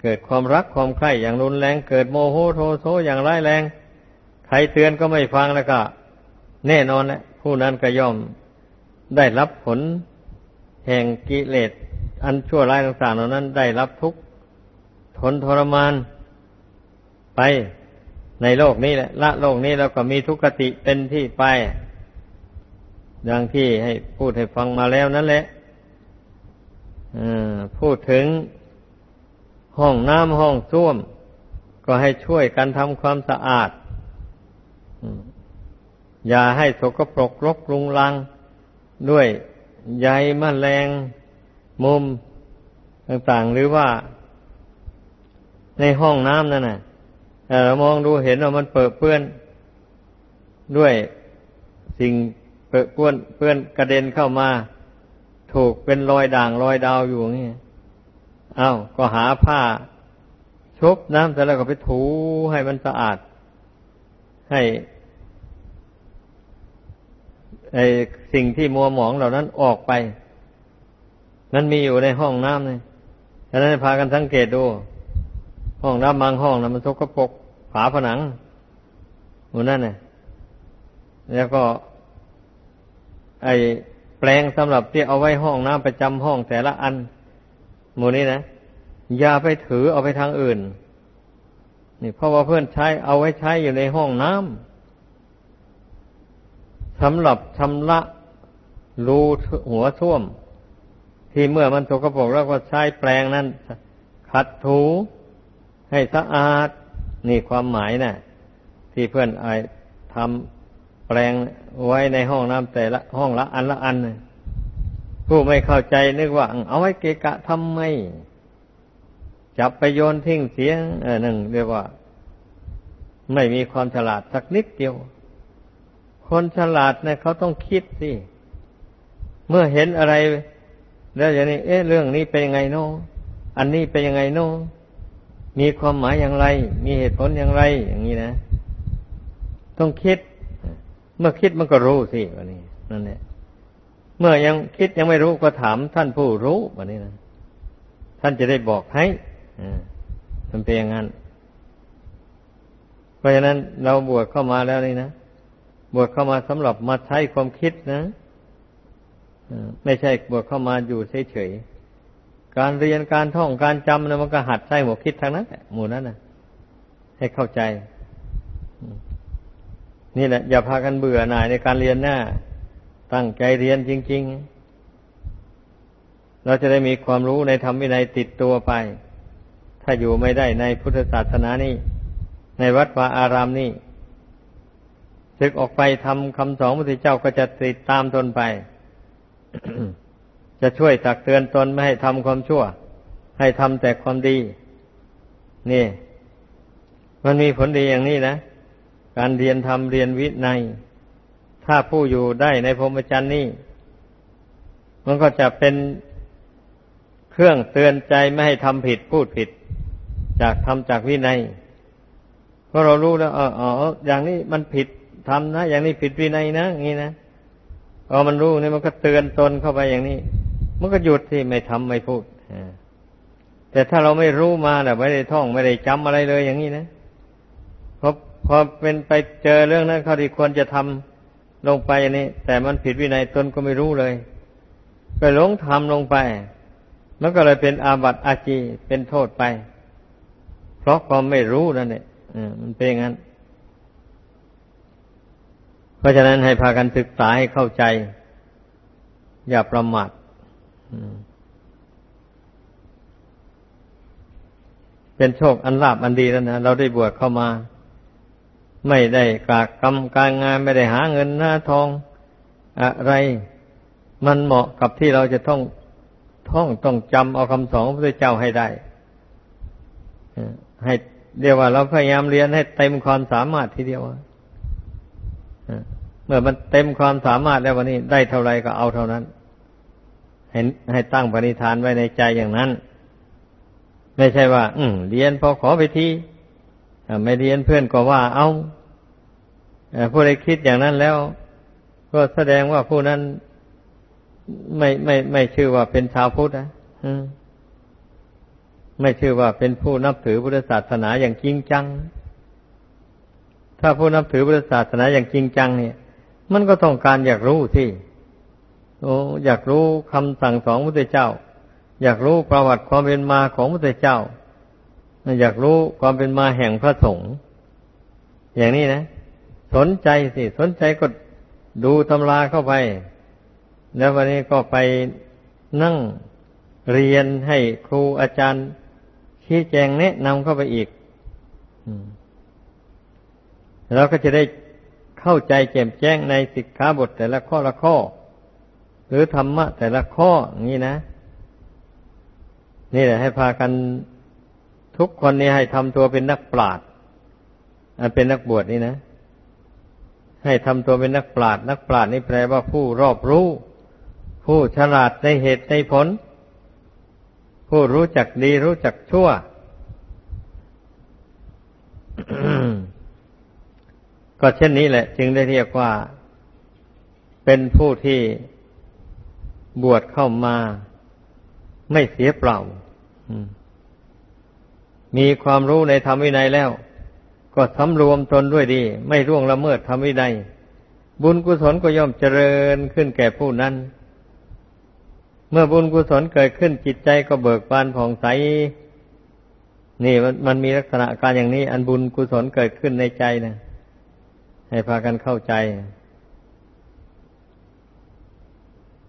เกิดความรักความใคร่อย่างรุนแรง เกิดโมโหโทโสอย่างร้ายแรง ใครเตือนก็ไม่ฟังแล้วก็ แน่นอนแหละผู้นั้นก็ย่อมได้รับผลแห่งกิเลสอันชั่วร้ายต่างๆเหล่านั้นได้รับทุกข์ทนทรมาน ไปในโลกนี้แหละ ละโลกนี้แล้วก็มีทุกขติเป็นที่ไป ดังที่ให้พูดให้ฟังมาแล้วนั่นแหละพูดถึงห้องน้ำห้องส้วม ก็ให้ช่วยกันทำความสะอาด อย่าให้สกปรกรกรุงรัง ด้วยใยมแมลงมุมต่างๆ หรือว่าในห้องน้ำนั่นน่ะ มองดูเห็นว่ามันเปื้อนเปื้อนด้วยสิ่งเปื้อนเปื้อนกระเด็นเข้ามา ถูกเป็นรอยด่างรอยดาวอยู่นี่อา้าวก็หาผ้าชุบน้ำเสร็จแล้วก็ไปถูให้มันสะอาด ให้ไอสิ่งที่มัวหมองเหล่านั้นออกไปมันมีอยู่ในห้องน้ำนี่ฉะนั้นพากันสังเกตดู ห้องน้ำบางห้องนะมันสกปรก ฝาผนังหมูนั่นเนี่ยแล้วก็ ไอแปลงสำหรับที่เอาไว้ห้องน้ำประจำห้องแต่ละอันหมูนี้นะอย่าไปถือเอาไปทางอื่น นี่เพราะว่าเพื่อนใช้เอาไว้ใช้อยู่ในห้องน้ำสำหรับชำระรูหัวท่วม ที่เมื่อมันสกปรกแล้วก็ใช้แปลงนั้นขัดถูให้สะอาด นี่ความหมายนะ่ะ ที่เพื่อนไอทำแปลงไว้ในห้องน้ำแต่ละห้องละอันละอันผู้ไม่เข้าใจนึกว่า เอาไว้เกะกะทำไม จับไปโยนทิ้งเสียงเออหนึ่งเรียกว่า ไม่มีความฉลาดสักนิดเดียว คนฉลาดเนี่ยเขาต้องคิดสิเมื่อเห็นอะไร แล้วอย่างนี้ เอ๊ะเรื่องนี้เป็นยังไงโน้อันนี้เป็นยังไงโน้ มีความหมายอย่างไร มีเหตุผลอย่างไร อย่างนี้นะ ต้องคิด เมื่อคิดมันก็รู้สิวันนี้นั่นแหละเมื่อยังคิดยังไม่รู้ก็ถามท่านผู้รู้วันนี้นะท่านจะได้บอกให้มันเป็นอย่างนั้นเพราะฉะนั้นเราบวชเข้ามาแล้วนี่นะบวชเข้ามาสำหรับมาใช้ความคิดนะไม่ใช่บวชเข้ามาอยู่เฉยๆ การเรียนการท่องการจำนะมันก็หัดใช้หัวคิดทางนั้นหมู่นั้นนะให้เข้าใจ นี่แหละ อย่าพากันเบื่อหน่ายในการเรียนหน้า ตั้งใจเรียนจริง ๆ เราจะได้มีความรู้ในธรรมวินัยติดตัวไป ถ้าอยู่ไม่ได้ในพุทธศาสนานี่ในวัดวาอารามนี่ศึกออกไปทำคำสอนพระพุทธเจ้าก็จะติดตามตนไป จะช่วยตักเตือนตนไม่ให้ทำความชั่ว ให้ทำแต่ความดี นี่ มันมีผลดีอย่างนี้นะ การเรียนทำเรียนวินัยถ้าผู้อยู่ได้ในพรหมจรรย์นี่ มันก็จะเป็นเครื่องเตือนใจไม่ให้ทำผิดพูดผิด จากทำจากวินัยเพราะเรารู้แล้วอ๋ออย่างนี้มันผิดทำนะ อย่างนี้ผิดวินัยนะอย่างนี้นะพอมันรู้นี่มันก็เตือนตนเข้าไปอย่างนี้ มันก็หยุดที่ไม่ทำไม่พูดแต่ถ้าเราไม่รู้มาแบบไม่ได้ท่องไม่ได้จำอะไรเลยอย่างนี้นะพอพอเป็นไปเจอเรื่องนั้นเขาที่ควรจะทำลงไปอย่างนี้ แต่มันผิดวินัยตนก็ไม่รู้เลยก็หลงทำลงไป มันก็เลยเป็นอาบัติอาจีเป็นโทษไป เพราะความไม่รู้นั่นแหละมันเป็นอย่างนั้น เพราะฉะนั้นให้พากันศึกษาให้เข้าใจ อย่าประมาท เป็นโชคอันลาบอันดีแล้วนะเราได้บวชเข้ามา ไม่ได้กากกรรมการงานไม่ได้หาเงินหน้าทอง อะไร มันเหมาะกับที่เราจะต้องท่องต้องจำเอาคำสอนของพระเจ้าให้ได้ให้เรียกว่าเราพยายามเรียนให้เต็มความสามารถทีเดียวเมื่อมันเต็มความสามารถแล้ววันนี้ ได้เท่าไรก็เอาเท่านั้น ให้ให้ตั้งปณิธานไว้ในใจอย่างนั้น ไม่ใช่ว่า อืมเรียนพอขอไปทีไม่เรียนเพื่อนก็ว่าเอาผู้ใดคิดอย่างนั้นแล้ว ก็แสดงว่าผู้นั้นไม่ไม่ไม่ชื่อว่าเป็นชาวพุทธนะไม่ชื่อว่าเป็นผู้นับถือพุทธศาสนาอย่างจริงจัง ถ้าผู้นับถือพุทธศาสนาอย่างจริงจัง เนี่ย มันก็ต้องการอยากรู้ที่ โอ้อยากรู้คำสั่งสอนพระเจ้า อยากรู้ประวัติความเป็นมาของพระเจ้า อยากรู้ความเป็นมาแห่งพระสงฆ์อย่างนี้นะ สนใจสิสนใจก็ดูตำราเข้าไป แล้ววันนี้ก็ไปนั่งเรียนให้ครูอาจารย์ชี้แจงแนะนำเข้าไปอีกเราก็จะได้เข้าใจแจ่มแจ้งในสิกขาบทแต่ละข้อละข้อ หรือธรรมะแต่ละข้ออย่างนี้นะ นี่แหละให้พากันทุกคนนี้ให้ทำตัวเป็นนักปราชญ์เป็นนักบวชนี่นะให้ทำตัวเป็นนักปราชญ์นักปราชญ์นี่แปลว่าผู้รอบรู้ ผู้ฉลาดในเหตุในผล ผู้รู้จักดีรู้จักชั่วก็เช่นนี้แหละ จึงได้เรียกว่าเป็นผู้ที่ บวชเข้ามาไม่เสียเปล่า มีความรู้ในธรรมวินัยแล้ว ก็สำรวมตนด้วยดี ไม่ร่วงละเมิดธรรมวินัย บุญกุศลก็ย่อมเจริญขึ้นแก่ผู้นั้น เมื่อบุญกุศลเกิดขึ้นจิตใจก็เบิกบานผ่องใส นี่มันมันมีลักษณะการอย่างนี้ อันบุญกุศลเกิดขึ้นในใจนะให้พากันเข้าใจ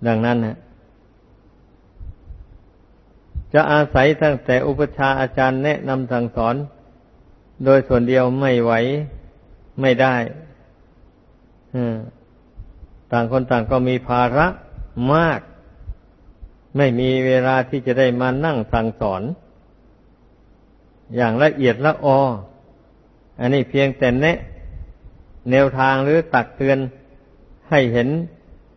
ดังนั้นนะจะอาศัยตั้งแต่อุปชาอาจารย์แนะนำสั่งสอน โดยส่วนเดียวไม่ไหวไม่ได้ต่างคนต่างก็มีภาระมาก ไม่มีเวลาที่จะได้มานั่งสั่งสอน อย่างละเอียดละออ อันนี้เพียงแต่แนะ แนวทางหรือตักเตือนให้เห็น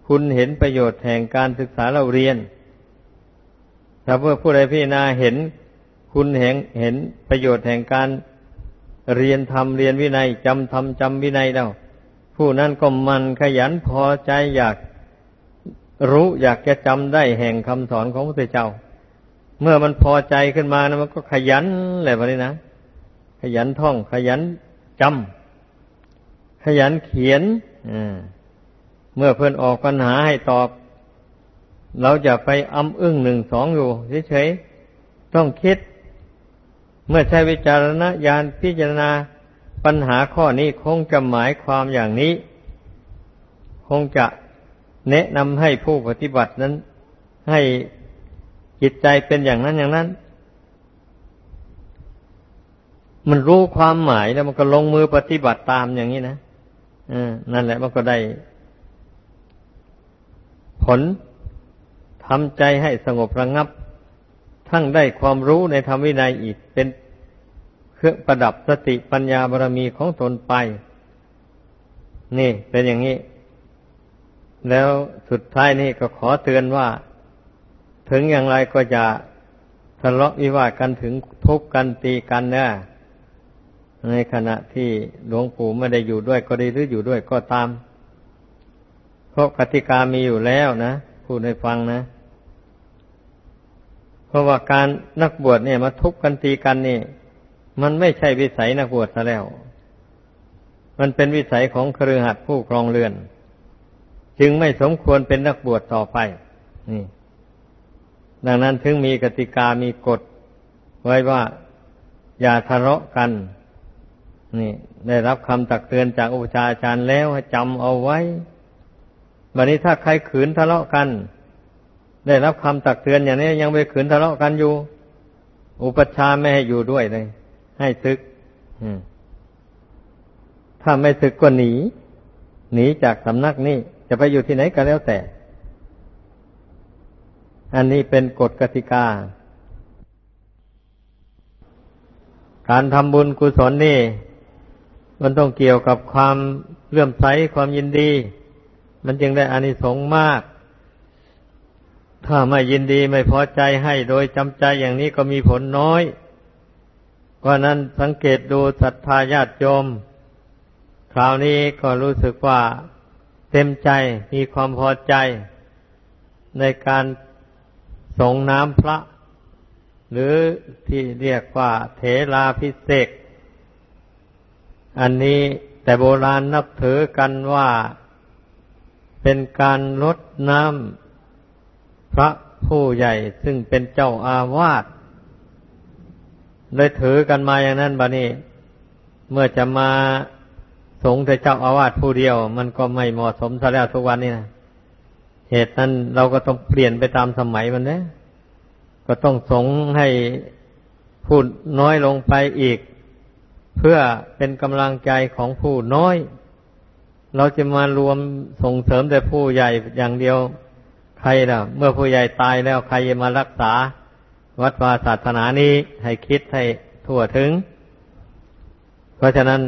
คุณเห็นประโยชน์แห่งการศึกษาเราเรียน ถ้าเพื่อผู้ใดพิจารณาเห็นคุณเห็นเห็นประโยชน์แห่งการเรียนทำเรียนวินัยจำทำจำวินัยแล้วผู้นั้นก็มันขยันพอใจอยากรู้อยากจะจำได้แห่งคำสอนของพระเจ้า เมื่อมันพอใจขึ้นมานะมันก็ขยันแหละพอนี้นะขยันท่อง ขยันจำขยันเขียน เมื่อเพื่อนออกปัญหาให้ตอบ เราจะไปอ้ำอึ้งหนึ่งสองอยู่เฉยๆต้องคิด เมื่อใช้วิจารณญาณพิจารณาปัญหาข้อนี้คงจะหมายความอย่างนี้ คงจะแนะนำให้ผู้ปฏิบัตินั้น ให้จิตใจเป็นอย่างนั้นอย่างนั้น มันรู้ความหมายแล้วมันก็ลงมือปฏิบัติตามอย่างนี้นะอ่านั่นแหละมันก็ได้ ผลทำใจให้สงบระงับ ทั้งได้ความรู้ในธรรมวินัยอีกเป็นเครื่องประดับสติปัญญาบารมีของตนไป นี่เป็นอย่างนี้ แล้วสุดท้ายนี่ก็ขอเตือนว่า ถึงอย่างไรก็จะทะเลาะวิวาทกันถึงทุบกันตีกันนะในขณะที่หลวงปู่ไม่ได้อยู่ด้วยก็ได้หรืออยู่ด้วยก็ตาม เพราะกติกามีอยู่แล้วนะพูดให้ฟังนะ เพราะว่าการนักบวชเนี่ยมาทุบกันตีกันนี่ มันไม่ใช่วิสัยนักบวชซะแล้ว มันเป็นวิสัยของครือขัดผู้ครองเรือน จึงไม่สมควรเป็นนักบวชต่อไป นี่ ดังนั้นถึงมีกติกามีกฎ ไว้ว่าอย่าทะเลาะกัน นี่ ได้รับคำตักเตือนจากอุปชาอาจารย์แล้วให้จำเอาไว้ บัดนี้ถ้าใครขืนทะเลาะกัน ได้รับคำตักเตือนอย่างนี้ยังไปขืนทะเลาะกันอยู่ อุปชาไม่ให้อยู่ด้วยเลย ให้ซึกถ้าไม่ซึกก็หนี หนีจากสำนักนี้ จะไปอยู่ที่ไหนก็แล้วแต่ อันนี้เป็นกฎกติกา การทำบุญกุศลนี่ มันต้องเกี่ยวกับความเลื่อมใสความยินดี มันจึงได้อานิสงส์มาก ถ้าไม่ยินดีไม่พอใจให้โดยจำใจอย่างนี้ก็มีผลน้อย เพราะนั้นสังเกตดูศรัทธาญาติโยม คราวนี้ก็รู้สึกว่าเต็มใจมีความพอใจ ในการส่งน้ำพระ หรือที่เรียกว่าเถลาพิเศษอันนี้แต่โบราณนับถือกันว่า เป็นการลดน้ำพระผู้ใหญ่ซึ่งเป็นเจ้าอาวาสเลยถือกันมาอย่างนั้นบะนี้ เมื่อจะมาสงแต่เจ้าอาวาสผู้เดียว มันก็ไม่เหมาะสมซะแล้วทุกวันนี้นะเหตุนั้นเราก็ต้องเปลี่ยนไปตามสมัยมันนะก็ต้องสงให้พูดน้อยลงไปอีก เพื่อเป็นกำลังใจของผู้น้อย เราจะมารวมส่งเสริมแต่ผู้ใหญ่อย่างเดียวใครล่ะ เมื่อผู้ใหญ่ตายแล้วใครจะมารักษา วัดวาศาสนานี้ให้คิดให้ทั่วถึง เพราะฉะนั้น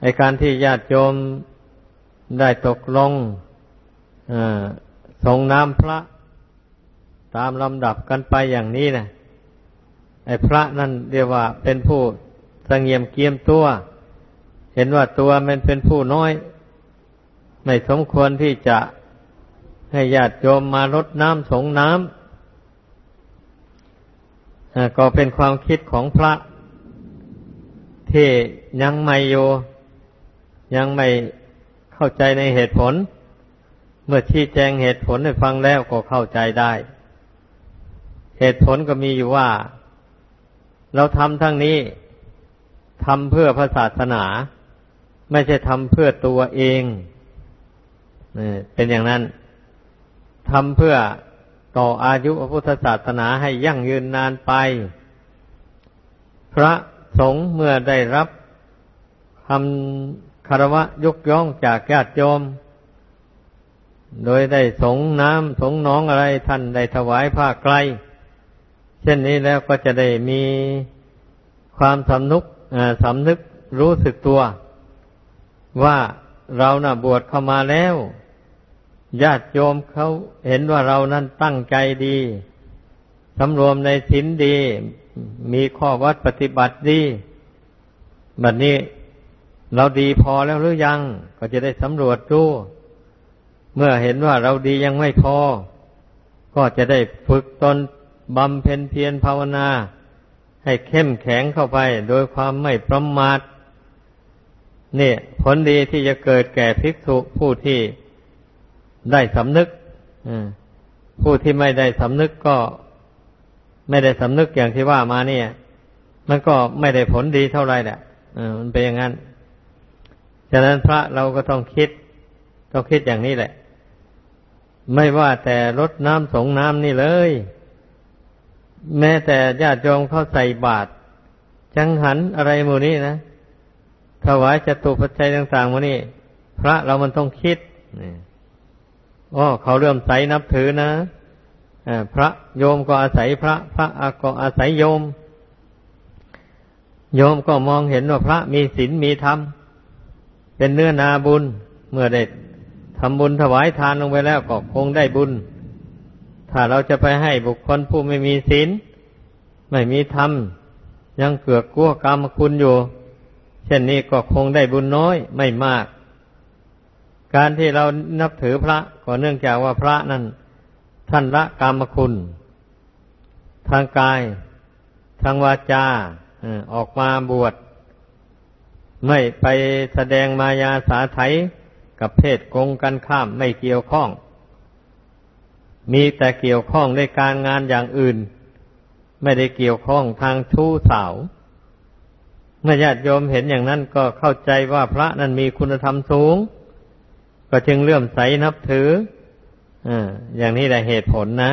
ในการที่ญาติโยมได้ตกลงส่งน้ำพระตามลำดับกันไปอย่างนี้นะไอ้พระนั่นเรียกว่าเป็นผู้สงเงียมเกียมตัว เห็นว่าตัวมันเป็นผู้น้อย ไม่สมควรที่จะให้ญาติโยมมาลดน้ำสงน้ำก็เป็นความคิดของพระ ที่ยังไม่โยยังไม่เข้าใจในเหตุผล เมื่อชี้แจงเหตุผลให้ฟังแล้วก็เข้าใจได้ เหตุผลก็มีอยู่ว่า เราทำทั้งนี้ทำเพื่อพระศาสนา ไม่ใช่ทำเพื่อตัวเองเป็นอย่างนั้นทำเพื่อต่ออายุพระพุทธศาสนาให้ยั่งยืนนานไป พระสงฆ์เมื่อได้รับคำคารวะยกย่องจากญาติโยม โดยได้สงน้ำสงน้องอะไรท่านได้ถวายผ้าไกล เช่นนี้แล้วก็จะได้มีความสำนึกสำนึกรู้สึกตัว ว่าเรานะ่ะบวชเข้ามาแล้ว ญาติโยมเขาเห็นว่าเรานั้นตั้งใจดีสำรวมในศีลดี มีข้อวัดปฏิบัติดีบัดนนี้เราดีพอแล้วหรือยัง ก็จะได้สำรวจดูเมื่อเห็นว่าเราดียังไม่พอ ก็จะได้ฝึกตนบำเพ็ญเพียรภาวนา ให้เข้มแข็งเข้าไป โดยความไม่ประมาท นี่ยผลดีที่จะเกิดแก่ภิกษุผู้ที่ได้สำนึกผู้ที่ไม่ได้สำนึกก็ไม่ได้สำนึกอย่างที่ว่ามาเนี่ย มันก็ไม่ได้ผลดีเท่าไรแหละมันเป็นอย่างนั้นฉะนั้นพระเราก็ต้องคิดต้องคิดอย่างนี้แหละ ไม่ว่าแต่รดน้ำสงน้ำนี่เลย แม้แต่ญาติโยมเข้าใส่บาตรจังหันอะไรหมู่นี้นะ ถวายจตุปัจจัยต่างๆหมู่นี้พระเรามันต้องคิดอ๋อเขาเริ่มใสนับถือนะพระโยมก็อาศัยพระ พระก็อาศัยโยม โยมก็มองเห็นว่าพระมีศีลมีธรรม เป็นเนื้อนาบุญ เมื่อได้ทำบุญถวายทานลงไปแล้วก็คงได้บุญ ถ้าเราจะไปให้บุคคลผู้ไม่มีศีล ไม่มีธรรม ยังเกือกกลัวกรรมคุณอยู่ ช่นนี้ก็คงได้บุญน้อยไม่มาก การที่เรานับถือพระก็เนื่องจากว่าพระนั้นท่านละกรรมคุณ ทางกาย ทางวาจาออกมาบวช ไม่ไปแสดงมายาสาไถกับเพศกงกันข้ามไม่เกี่ยวข้อง มีแต่เกี่ยวข้องในการงานอย่างอื่น ไม่ได้เกี่ยวข้องทางชู้สาว เมื่อญาติโยมเห็นอย่างนั้นก็เข้าใจว่าพระนั้นมีคุณธรรมสูง ก็จึงเลื่อมใสนับถืออย่างนี้แหละเหตุผลนะ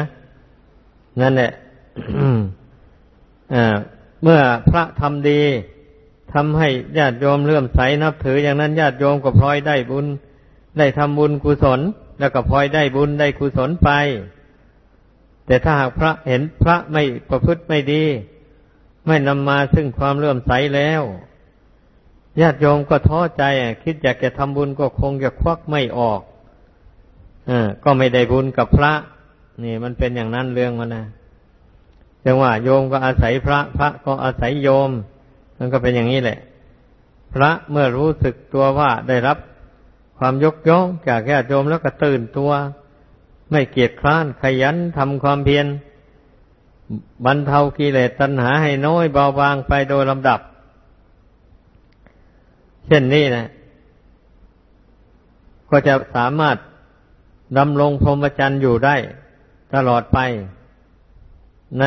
นั่นแหละเมื่อพระทำดีทำให้ญาติโยมเลื่อมใสนับถือ อย่างนั้นญาติโยมก็พลอยได้บุญ ได้ทำบุญกุศล แล้วก็พลอยได้บุญได้กุศลไป แต่ถ้าหากพระเห็นพระไม่ประพฤติไม่ดี ไม่นำมาซึ่งความเลื่อมใสแล้วญาติโยมก็ท้อใจคิดอยากจะทำบุญก็คงจะควักไม่ออกก็ไม่ได้บุญกับพระ นี่มันเป็นอย่างนั้นเรื่องมันนะจังว่าโยมก็อาศัยพระ พระก็อาศัยโยม มันก็เป็นอย่างนี้แหละ พระเมื่อรู้สึกตัวว่าได้รับความยกย่องจากญาติโยมแล้วก็ตื่นตัว ไม่เกียจคร้านขยันทำความเพียร บรรเทากิเลสตัณหาให้น้อยเบาบางไปโดยลำดับ เช่นนี้นะ ก็จะสามารถดำรงพรหมจรรย์อยู่ได้ ตลอดไป ใน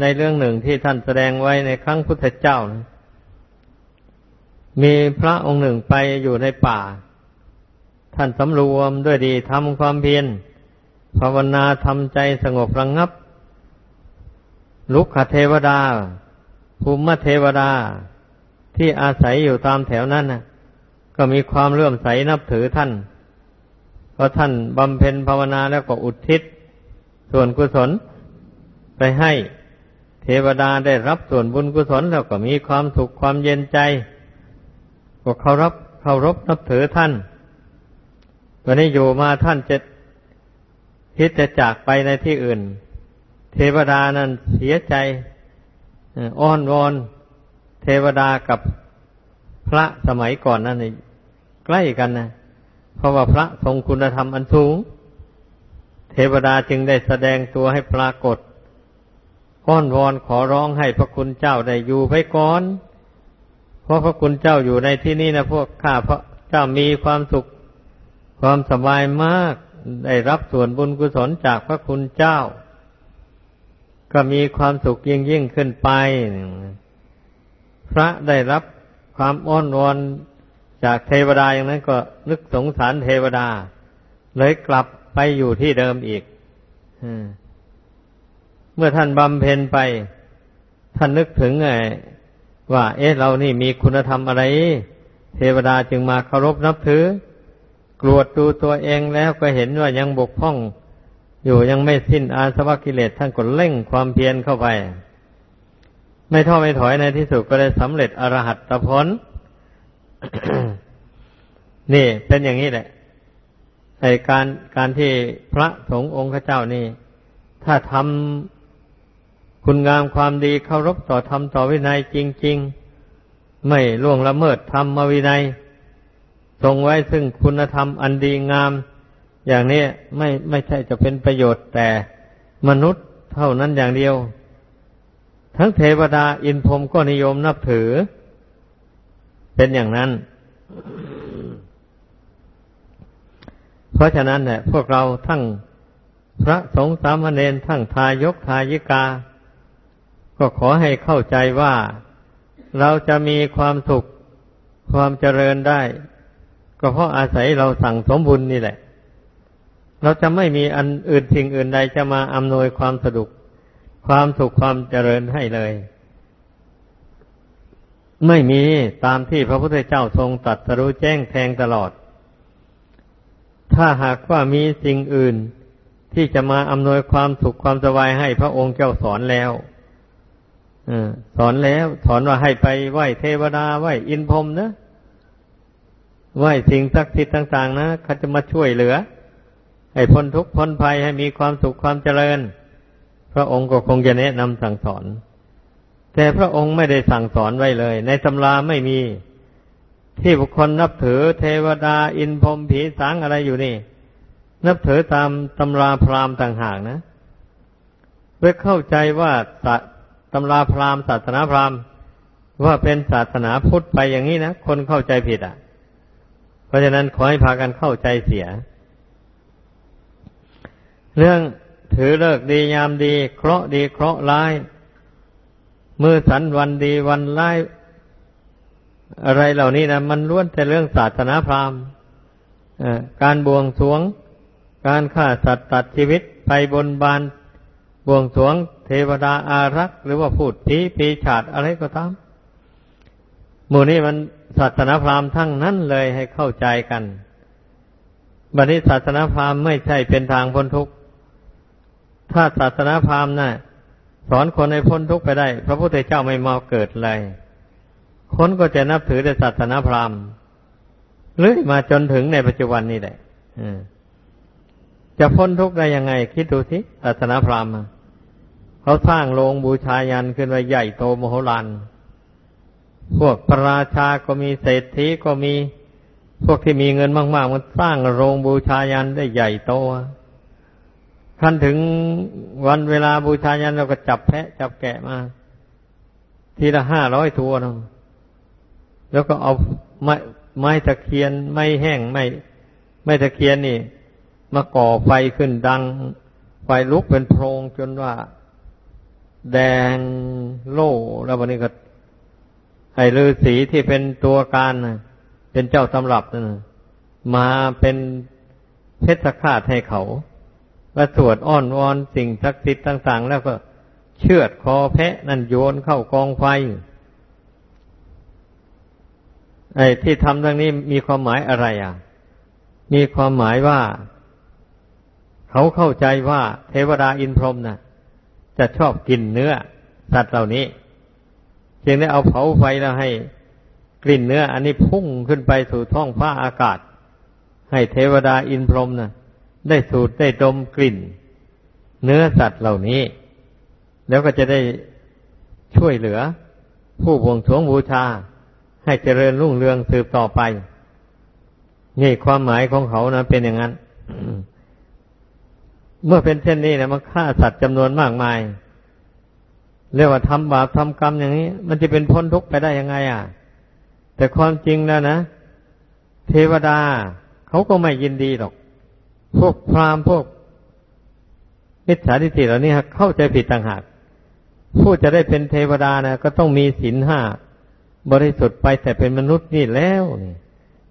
ในเรื่องหนึ่งที่ท่านแสดงไว้ในครั้งพุทธเจ้านะมีพระองค์หนึ่งไปอยู่ในป่า ท่านสำรวมด้วยดีทำความเพียรภาวนาทำใจสงบระงงับ ลุกขเทวดา ภูมิเทวดา ที่อาศัยอยู่ตามแถวนั้นนะก็มีความเลื่อมใสนับถือท่านพอท่านบำเพ็ญภาวนาแล้วก็อุทิศ ส่วนกุศลไปให้เทวดาได้รับส่วนบุญกุศลแล้วก็มีความสุขความเย็นใจ ก็เคารพเคารพนับถือท่าน วันนี้อยู่มาท่านจะคิดจะจากไปในที่อื่น เทวดานั้นเสียใจอ้อนวอนเทวดากับพระสมัยก่อนนั้นใกล้กันนะเพราะว่าพระทรงคุณธรรมอันสูง เทวดาจึงได้แสดงตัวให้ปรากฏก้อนวอนขอร้องให้พระคุณเจ้าได้อยู่ไปก่อน เพราะพระคุณเจ้าอยู่ในที่นี้นะพวกข้าพระเจ้ามีความสุขความสบายมากได้รับส่วนบุญกุศลจากพระคุณเจ้า ก็มีความสุขยิ่งยิ่งขึ้นไป พระได้รับความอ้อนวอนจากเทวดาอย่างนั้นก็นึกสงสารเทวดา เลยกลับไปอยู่ที่เดิมอีกเมื่อท่านบำเพ็ญไป ท่านนึกถึงไงว่า เอ๊ะเรานี่มีคุณธรรมอะไร เทวดาจึงมาเคารพนับถือกรวดดูตัวเองแล้วก็เห็นว่ายังบกพร่อง อยู่ยังไม่สิ้นอาสวะกิเลสท่านก็เร่งความเพียรเข้าไป ไม่ท้อไม่ถอยในที่สุดก็ได้สำเร็จอรหัตผลนี่เป็นอย่างนี้แหละในการการที่พระสงฆ์องค์เจ้านี่ ถ้าทำคุณงามความดีเคารพต่อธรรมต่อวินัยจริง ๆ ไม่ล่วงละเมิดธรรมวินัย ทรงไว้ซึ่งคุณธรรมอันดีงาม อย่างนี้ไม่ไม่ใช่จะเป็นประโยชน์แต่มนุษย์เท่านั้นอย่างเดียว ทั้งเทวดาอินพรมก็นิยมนับถือ เป็นอย่างนั้น เพราะฉะนั้นเนี่ยพวกเราทั้งพระสงฆ์สามเณรทั้งทายกทายิกา ก็ขอให้เข้าใจว่า เราจะมีความสุขความเจริญได้ ก็เพราะอาศัยเราสั่งสมบุญนี่แหละ เราจะไม่มีอันอื่นสิ่งอื่นใดจะมาอำนวยความสะดวกความสุขความเจริญให้เลย ไม่มีตามที่พระพุทธเจ้าทรงตรัสรู้แจ้งแทงตลอด ถ้าหากว่ามีสิ่งอื่นที่จะมาอำนวยความสุขความสบายให้พระองค์เจ้าสอนแล้วสอนแล้วสอนว่าให้ไปไหว้เทวดาไหว้อินพรมนะไหว้สิ่งศักดิ์สิทธิ์ต่าง ๆ นะเขาจะมาช่วยเหลือ ให้พ้นทุกข์พ้นภัยให้มีความสุขความเจริญ พระองค์ก็คงจะแนะนำสั่งสอน แต่พระองค์ไม่ได้สั่งสอนไว้เลย ในตำราไม่มีที่บุคคลนับถือเทวดาอินพรมผีสางอะไรอยู่นี่ นับถือตามตำราพราหมณ์ต่างหากนะเพื่อเข้าใจว่าตำราพราหมณ์ศาสนาพราหมณ์ว่าเป็นศาสนาพุทธไปอย่างนี้นะคนเข้าใจผิดอะ เพราะฉะนั้นขอให้พากันเข้าใจเสีย เรื่องถือเลิกดียามดี เคราะดีเคราะร้ายมือสันวันดีวันร้าย อะไรเหล่านี้นะมันล้วนแต่เรื่องศาสนาพราหมณ์การบวงสวง การฆ่าสัตว์ตัดชีวิตไปบนบานบวงสวง เทวดาอารักษ์หรือว่าพูดผีปีฉาดอะไรก็ตามหมู่นี้มันศาสนาพราหมณ์ทั้งนั้นเลยให้เข้าใจกัน บัดนี้ศาสนาพราหมณ์ไม่ใช่เป็นทางพ้นทุกข์ ถ้าศาสนาพราหมณ์นะ่ะสอนคนให้พ้นทุกข์ไปได้ พระพุทธเจ้าไม่มาเกิดเลยคนก็จะนับถือแต่ศาสนาพราหมณ์เรื่อยมาจนถึงในปัจจุบันนี้แหละจะพ้นทุกข์ได้ยังไง คิดดูสิศาสนาพราหมณ์เขาสร้างโรงบูชายันขึ้นไว้ใหญ่โตมโหฬารพวกพระราชาก็มีเศรษฐีก็มี พวกที่มีเงินมาก ๆ มันสร้างโรงบูชายันได้ใหญ่โต ท่านถึงวันเวลาบูชายันเราก็จับแพะ จับแกะมา ทีละห้าร้อยตัวเนาะแล้วก็เอาไม้ไม้ตะเคียนไม้แห้งไม้ไม้ตะเคียนนี่ มาก่อไฟขึ้นดัง ไฟลุกเป็นโพรงจนว่า แดงโล่แล้ววันนี้ก็ให้ฤาษีที่เป็นตัวการเป็นเจ้าตำรับนั่นมาเป็นเพชฌฆาตให้เขา และสวดอ้อนวอนสิ่งศักดิ์สิทธิ์ต่าง ๆ แล้วก็เชือดคอแพะนั่นโยนเข้ากองไฟไอ้ที่ทำทั้งนี้มีความหมายอะไรอะ มีความหมายว่า เขาเข้าใจว่าเทวดาอินพรหมนะ่ะ จะชอบกินเนื้อ สัตว์เหล่านี้ จึงได้เอาเผาไฟแล้วให้กลิ่นเนื้อ อันนี้พุ่งขึ้นไปสู่ท้องฟ้าอากาศ ให้เทวดาอินพรหมน่ะ ได้สูดได้ดมกลิ่น เนื้อสัตว์เหล่านี้ แล้วก็จะได้ช่วยเหลือ ผู้บวงสรวงบูชา ให้เจริญรุ่งเรืองสืบต่อไป นี่ความหมายของเขานะเป็นอย่างนั้น เมื่อเป็นเช่นนี้นะมันฆ่าสัตว์จำนวนมากมาย เรียกว่าทำบาปทำกรรมอย่างนี้ มันจะเป็นพ้นทุกข์ไปได้ยังไง อะ แต่ความจริงแล้วนะเทวดาเขาก็ไม่ยินดีหรอก พวกพราหมณ์พวกมิจฉาทิฏฐิเหล่านี้เข้าใจผิดต่างหาก ผู้จะได้เป็นเทวดานะก็ต้องมีศีลห้าบริสุทธิ์ไปแต่เป็นมนุษย์นี่แล้ว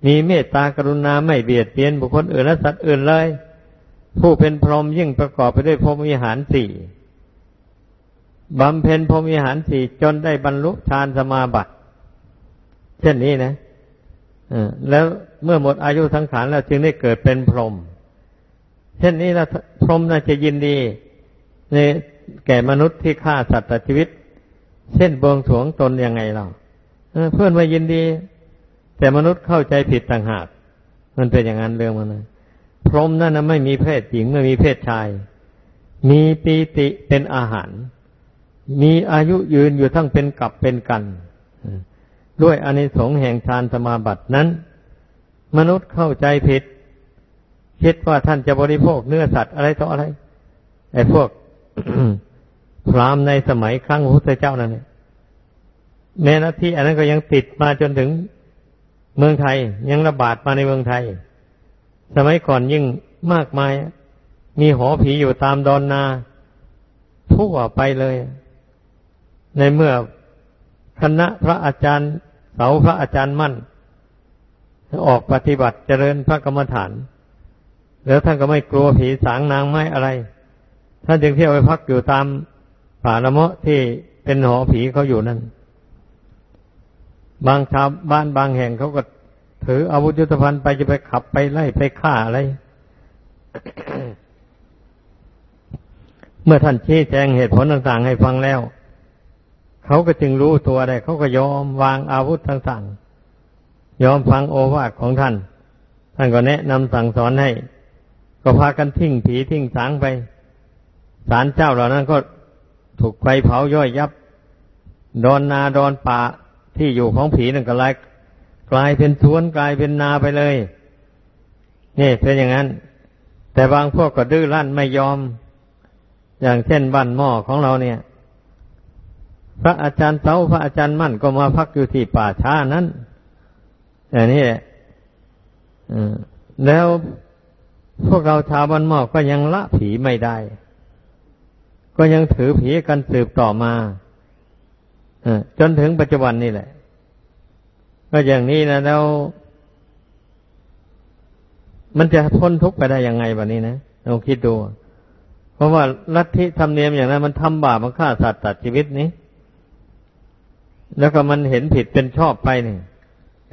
มีเมตตากรุณาไม่เบียดเบียนบุคคลอื่นและสัตว์อื่นเลย ผู้เป็นพรหมยิ่งประกอบไปด้วยพรหมวิหารสี่บำเพ็ญพรหมวิหารสี่จนได้บรรลุฌานสมาบัติ เช่นนี้นะแล้วเมื่อหมดอายุสังขารแล้วจึงได้เกิดเป็นพรหม เช่นนี้แล้วพรหมน่าจะยินดีในแก่มนุษย์ที่ฆ่าสัตว์ตัดชีวิต เช่นบวงสวงตนยังไงเราเพื่อนว่ายินดี แต่มนุษย์เข้าใจผิดต่างหาก มันเป็นอย่างนั้นเรื่องมันนะพรหมนั่นนะไม่มีเพศหญิงไม่มีเพศชาย มีปีติเป็นอาหาร มีอายุยืนอยู่ทั้งเป็นกับเป็นกันด้วยอนิสงส์แห่งฌานสมาบัตินั้น มนุษย์เข้าใจผิด คิดว่าท่านจะบริโภคเนื้อสัตว์อะไรต่ออะไร ไอ้พวกพรามในสมัยครั้งพระพุทธเจ้านั่นเนี่ยแม้นาที่อันนั้นก็ยังติดมาจนถึงเมืองไทย ยังระบาดมาในเมืองไทย สมัยก่อนยิ่งมากมาย มีหอผีอยู่ตามดอนนาทั่วไปเลย ในเมื่อคณะพระอาจารย์เสาพระอาจารย์มั่น ออกปฏิบัติเจริญพระกรรมฐาน แล้วท่านก็ไม่กลัวผีสางนางไม้อะไร ท่านจึงเที่ยวไปพักอยู่ตามป่าละเมาะที่เป็นหอผีเขาอยู่นั่น บางชาวบ้านบางแห่งเขาก็ถืออาวุธยุทโธภัณฑ์ไปจะไปขับไปไล่ไปฆ่าอะไร เมื่อท่านชี้แจงเหตุผลต่างๆ ให้ฟังแล้ว เขาก็จึงรู้ตัวได้ เขาก็ยอมวางอาวุธต่างๆ ยอมฟังโอวาทของท่าน ท่านก็แนะนำสั่งสอนให้ ก็พากันทิ้งผีทิ้งสางไปศาลเจ้าเหล่านั้นก็ถูกไฟเผาย่อยยับ ดอนนาดอนป่าที่อยู่ของผีนั่นก็ลายกลายเป็นสวนกลายเป็นนาไปเลย นี่เป็นอย่างนั้น แต่บางพวกก็ดื้อรั้นไม่ยอม อย่างเช่นบ้านหม้อของเราเนี่ย พระอาจารย์เสาพระอาจารย์มั่นก็มาพักอยู่ที่ป่าช้านั้นอย่างนี้แหละแล้ว พวกเราชาวบ้านหมอก็ยังละผีไม่ได้ ก็ยังถือผีกันสืบต่อมาจนถึงปัจจุบันนี่แหละ ก็อย่างนี้นะแล้ว มันจะพ้นทุกข์ไปได้ยังไงแบบนี้นะลองคิดดู เพราะว่าลัทธิธรรมเนียมอย่างนั้นมันทำบาปมันฆ่าสัตว์ตัดชีวิตนี้ แล้วก็มันเห็นผิดเป็นชอบไปนี่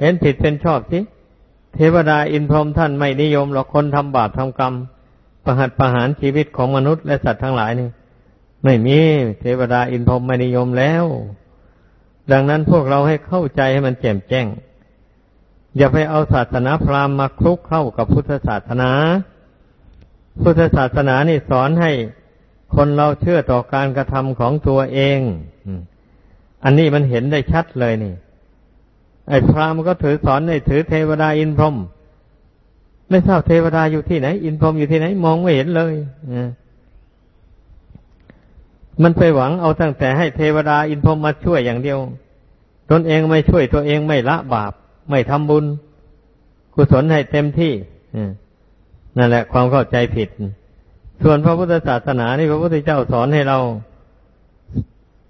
เห็นผิดเป็นชอบสิ เทวดาอินพรหมท่านไม่นิยมหรอกคนทำบาปทำกรรม ประหัตประหารชีวิตของมนุษย์และสัตว์ทั้งหลายนี่ ไม่มีเทวดาอินพรหมไม่นิยมแล้ว ดังนั้นพวกเราให้เข้าใจให้มันแจ่มแจ้ง อย่าไปเอาศาสนาพราหมณ์มาคลุกเข้ากับพุทธศาสนา พุทธศาสนานี่สอนให้คนเราเชื่อต่อการกระทำของตัวเอง อันนี้มันเห็นได้ชัดเลยนี่ ไอ้พราหมณ์ก็ถือสอนในถือเทวดาอินพรหมไม่ทราบเทวดาอยู่ที่ไหน อินพรหมอยู่ที่ไหน มองไม่เห็นเลยมันไปหวังเอาตั้งแต่ให้เทวดาอินพรหมมาช่วยอย่างเดียว ตนเองไม่ช่วยตัวเองไม่ละบาป ไม่ทำบุญ กุศลให้เต็มที่นั่นแหละ ความเข้าใจผิด ส่วนพระพุทธศาสนานี่พระพุทธเจ้าสอนให้เรา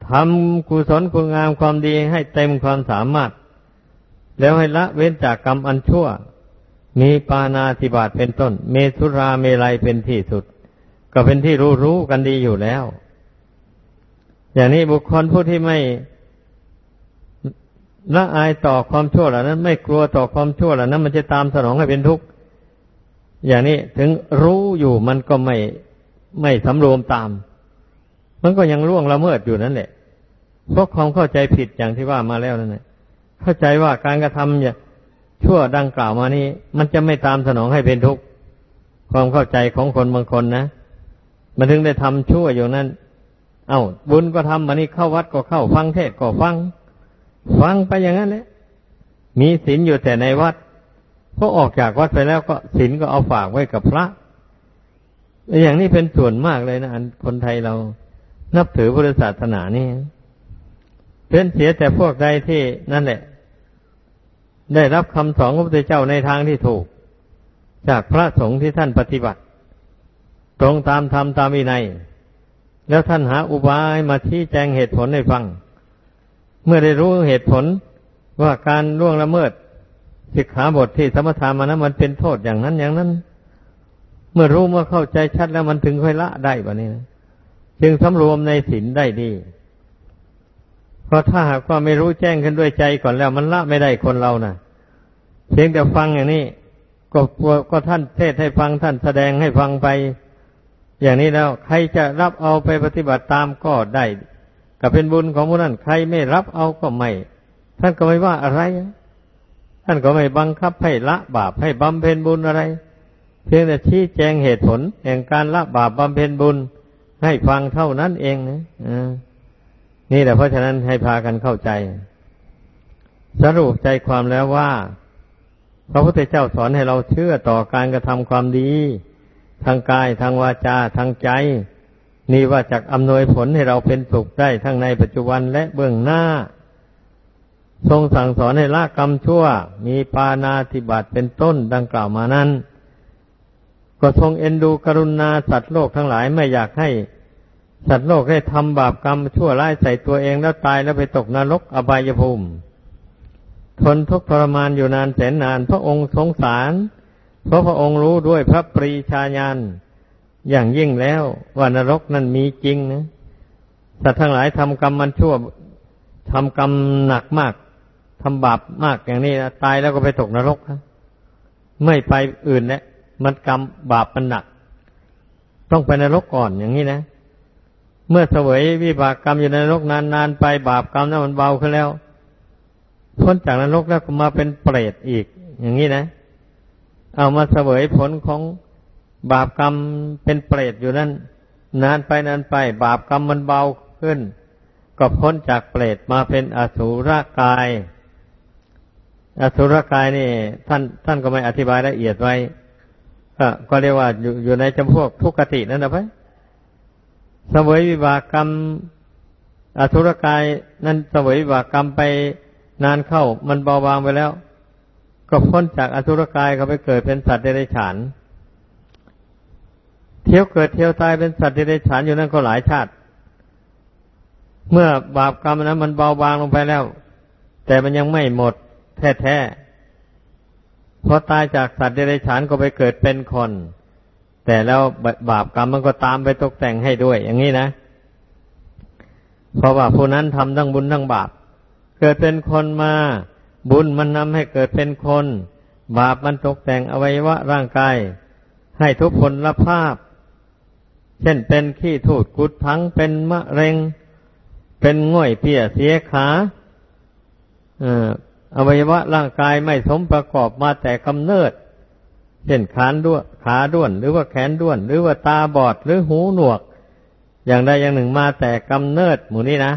ทำกุศลคุณงามความดีให้เต็มความสามารถ แล้วให้ละเว้นจากกรรมอันชั่ว มีปานาธิบาตเป็นต้น เมสุราเมลัยเป็นที่สุด ก็เป็นที่รู้รู้กันดีอยู่แล้ว อย่างนี้บุคคลผู้ที่ไม่ละอายต่อความชั่วเหล่านั้น ไม่กลัวต่อความชั่วเหล่านั้น มันจะตามสนองให้เป็นทุกข์อย่างนี้ถึงรู้อยู่มันก็ไม่ไม่สำรวมตาม มันก็ยังล่วงละเมิดอยู่นั่นแหละเพราะความเข้าใจผิดอย่างที่ว่ามาแล้วนั่นแหละ เข้าใจว่าการกระทำชั่วดังกล่าวมานี้ มันจะไม่ตามสนองให้เป็นทุกข์ความเข้าใจของคนบางคนนะมันถึงได้ทำชั่วอยู่นั้น เอา้าบุญก็ทำมานี่เข้าวัดก็เข้าฟังเทศก็ฟัง ฟังไปอย่างนั้นแหละมีศีลอยู่แต่ในวัดพอออกจากวัดไปแล้วก็ศีลก็เอาฝากไว้กับพระ อย่างนี้เป็นส่วนมากเลยนะคนไทยเรานับถือพุทธศาสนานี่เป็นเสียแต่พวกใดที่นั่นแหละ ได้รับคำสอนของพระพุทธเจ้าในทางที่ถูก จากพระสงฆ์ที่ท่านปฏิบัติ ตรงตามธรรมตามวินัย แล้วท่านหาอุบายมาชี้แจงเหตุผลให้ฟัง เมื่อได้รู้เหตุผลว่าการล่วงละเมิดสิกขาบทที่สมถามานะมันเป็นโทษอย่างนั้นอย่างนั้น เมื่อรู้เมื่อเข้าใจชัดแล้วมันถึงค่อยละได้แบบนี้นะจึงสำรวมในศีลได้ดี เพราะถ้าหากว่าไม่รู้แจ้งขึ้นด้วยใจก่อนแล้ว มันละไม่ได้คนเรานะ่ะ เพียงแต่ฟังอย่างนี้ก็ก็ท่านเทศให้ฟังท่านแสดงให้ฟังไป อย่างนี้แล้ว ใครจะรับเอาไปปฏิบัติตามก็ได้ก็เป็นบุญของผู้นั้นใครไม่รับเอาก็ไม่ ท่านก็ไม่ว่าอะไร ท่านก็ไม่บังคับให้ละบาปให้บำเพ็ญบุญอะไร เพียงแต่ชี้แจงเหตุผลแห่งการละบาปบำเพ็ญบุญให้ฟังเท่านั้นเองนะ นี่แหละเพราะฉะนั้นให้พากันเข้าใจ สรุปใจความแล้วว่า พระพุทธเจ้าสอนให้เราเชื่อต่อการกระทำความดี ทางกายทางวาจาทางใจ นี่ว่าจากอำนวยผลให้เราเป็นสุขได้ทั้งในปัจจุบันและเบื้องหน้า ทรงสั่งสอนให้ละกรรมชั่ว มีปานาธิบาตเป็นต้นดังกล่าวมานั้น ก็ทรงเอ็นดูกรุณาสัตว์โลกทั้งหลายไม่อยากให้ สัตว์โลกได้ทำบาปกรรมชั่วร้ายใส่ตัวเองแล้วตายแล้วไปตกนรกอบายภูมิ ทนทุกข์ทรมานอยู่นานแสนนาน พระองค์สงสาร เพราะพระองค์รู้ด้วยพระปรีชาญาณอย่างยิ่งแล้วว่านรกนั้นมีจริงนะสัตว์ทั้งหลายทำกรรมมันชั่วทำกรรมหนักมากทำบาปมากอย่างนี้นะตายแล้วก็ไปตกนรกนะไม่ไปอื่นแล้วมันกรรมบาปมันหนัก ต้องไปนรกก่อนอย่างนี้นะ เมื่อเสวยวิบากกรรมอยู่ในนรกนานๆไปบาปกรรมนั้นมันเบาขึ้นแล้วพ้นจากนรกแล้วก็มาเป็นเปรตอีก อย่างนี้นะ เอามาเสวยผลของบาปกรรมเป็นเปรตอยู่นั่นนานไปนานไป บาปกรรมมันเบาขึ้น ก็พ้นจากเปรตมาเป็นอสุรกาย อสุรกายนี่ ท่านท่านก็ไม่อธิบายละเอียดไว้ก็เรียกว่าอยู่อยู่ในจำพวกทุกขตินั่นนะไป สวยวิบากกรรมอสุรกายนั้นสวยวิบากกรรมไปนานเข้ามันเบาบางไปแล้ว ก็พ้นจากอสุรกายก็ไปเกิดเป็นสัตว์เดรัจฉาน เที่ยวเกิดเที่ยวตายเป็นสัตว์เดรัจฉานอยู่นั่นก็หลายชาติ เมื่อบาปกรรมนั้นมันเบาบางลงไปแล้ว แต่มันยังไม่หมดแท้ๆพอตายจากสัตว์เดรัจฉานก็ไปเกิดเป็นคน แต่แล้วบาปกรรมมันก็ตามไปตกแต่งให้ด้วย อย่างนี้นะ เพราะว่าผู้นั้นทำทั้งบุญทั้งบาป เกิดเป็นคนมา บุญมันนำให้เกิดเป็นคน บาปมันตกแต่งอวัยวะร่างกาย ให้ทุกผลละภาพ เช่นเป็นขี้ถูดกุดพังเป็นมะเร็ง เป็นง่อยเปียเสียขาอวัยวะร่างกายไม่สมประกอบมาแต่กำเนิด เช่นขานด้วนขาด้วน หรือว่าแขนด้วน หรือว่าตาบอดหรือหูหนวก อย่างใดอย่างหนึ่งมาแต่กำเนิดหมู่นี้นะ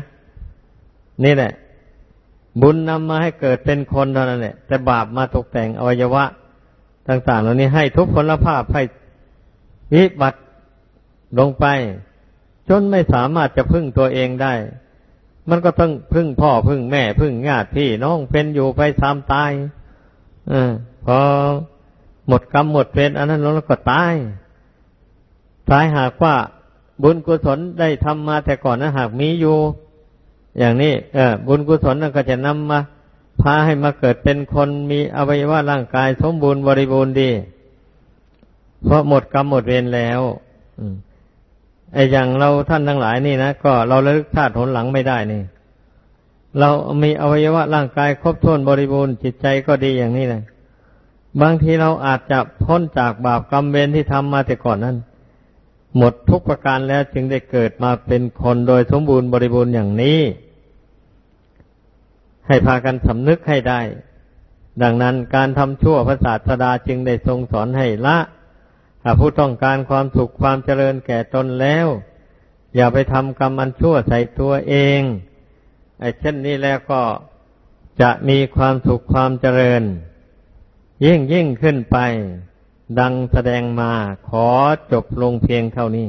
นี่แหละ บุญนำมาให้เกิดเป็นคนเท่านั้นแหละแต่บาปมาตกแต่งอวัยวะ ต่าง ๆ เหล่านี้ให้ทุกพลภาพให้วิบัติลงไป จนไม่สามารถจะพึ่งตัวเองได้ มันก็ต้องพึ่งพ่อพึ่งแม่พึ่งญาติพี่น้องเป็นอยู่ไปสามตายอพอ หมดกรรมหมดเป็นอันนั้นแล้วก็ตายตายหากว่าบุญกุศลได้ทำมาแต่ก่อนนะหากมีอยู่ อย่างนี้เออบุญกุศลนั่นก็จะนำมาพาให้มาเกิดเป็นคนมีอวัยวะร่างกายสมบูรณ์บริบูรณ์ดี เพราะหมดกรรมหมดเวรแล้วอไอ้อย่างเราท่านทั้งหลายนี่นะก็เราเลิกธาตุหนหลังไม่ได้นี่ เรามีอวัยวะร่างกายครบถ้วนบริบูรณ์จิตใจก็ดีอย่างนี้นะ บางทีเราอาจจะพ้นจากบาปกรรมเวรที่ทำมาแต่ก่อนนั้น หมดทุกประการแล้วจึงได้เกิดมาเป็นคนโดยสมบูรณ์บริบูรณ์อย่างนี้ ให้พากันสำนึกให้ได้ ดังนั้นการทำชั่วพระศาสดาจึงได้ทรงสอนให้ละถ้าผู้ต้องการความสุขความเจริญแก่ตนแล้ว อย่าไปทำกรรมอันชั่วใส่ตัวเองไอ้เช่นนี้แล้วก็จะมีความสุขความเจริญ ยิ่งยิ่งขึ้นไป ดังแสดงมาขอจบลงเพียงเท่านี้